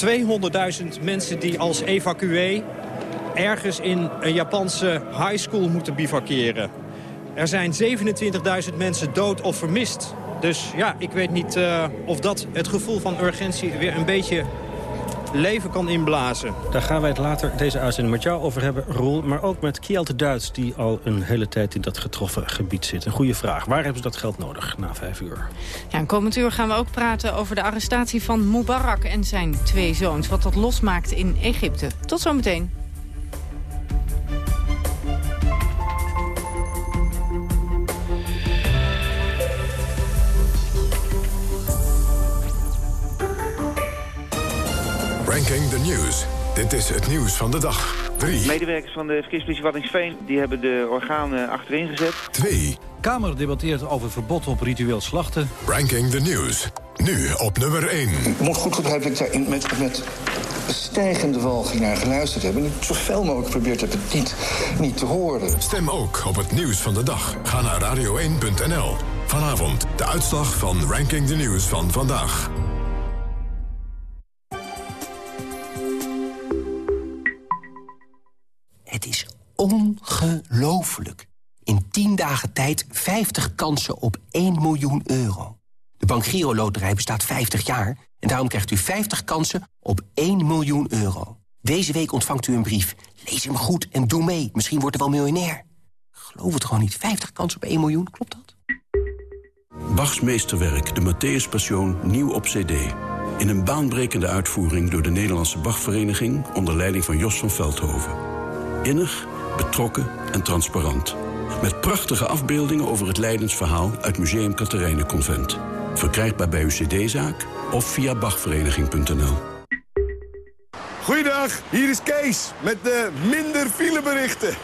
200.000 mensen die als evacuee... ergens in een Japanse high school moeten bivakeren. Er zijn 27.000 mensen dood of vermist... Dus ja, ik weet niet uh, of dat het gevoel van urgentie weer een beetje leven kan inblazen. Daar gaan wij het later deze uitzending met jou over hebben, Roel. Maar ook met Kielte Duits, die al een hele tijd in dat getroffen gebied zit. Een goede vraag. Waar hebben ze dat geld nodig na vijf uur? Ja, en komend uur gaan we ook praten over de arrestatie van Mubarak en zijn twee zoons. Wat dat losmaakt in Egypte. Tot zometeen. Ranking the News. Dit is het nieuws van de dag. 3. Medewerkers van de verkeerspolitie Waddinxveen die hebben de organen achterin gezet. 2. Kamer debatteert over verbod op ritueel slachten. Ranking the News. Nu op nummer 1. Ik moet goed begrijpen dat ik daar met, met stijgende walging naar geluisterd heb. En ik zoveel mogelijk geprobeerd heb het niet, niet te horen. Stem ook op het nieuws van de dag. Ga naar radio1.nl. Vanavond de uitslag van Ranking the News van vandaag. Ongelooflijk. In 10 dagen tijd 50 kansen op 1 miljoen euro. De Bank Giro Loterij bestaat 50 jaar... en daarom krijgt u 50 kansen op 1 miljoen euro. Deze week ontvangt u een brief. Lees hem goed en doe mee. Misschien wordt u wel miljonair. Geloof het gewoon niet. 50 kansen op 1 miljoen, klopt dat? Bachs meesterwerk, de Matthäus Passion, nieuw op cd. In een baanbrekende uitvoering door de Nederlandse Bachvereniging... onder leiding van Jos van Veldhoven. Innig, betrokken en transparant. Met prachtige afbeeldingen over het Leidensverhaal... uit Museum Convent. Verkrijgbaar bij uw cd-zaak of via bachvereniging.nl. Goeiedag, hier is Kees met de minder fileberichten.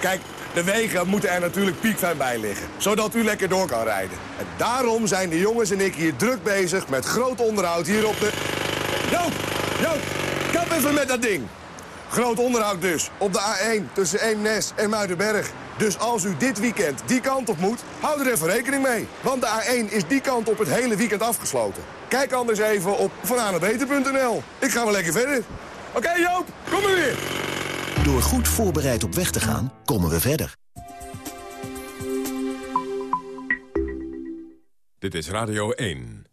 Kijk, de wegen moeten er natuurlijk piekfijn bij liggen, zodat u lekker door kan rijden. En daarom zijn de jongens en ik hier druk bezig met groot onderhoud hier op de... Joop, Joop, kap even met dat ding. Groot onderhoud dus, op de A1 tussen Eemnes en Muidenberg. Dus als u dit weekend die kant op moet, houd er even rekening mee. Want de A1 is die kant op het hele weekend afgesloten. Kijk anders even op vananebeter.nl. Ik ga wel lekker verder. Oké Joop, kom maar weer. Door goed voorbereid op weg te gaan, komen we verder. Dit is Radio 1.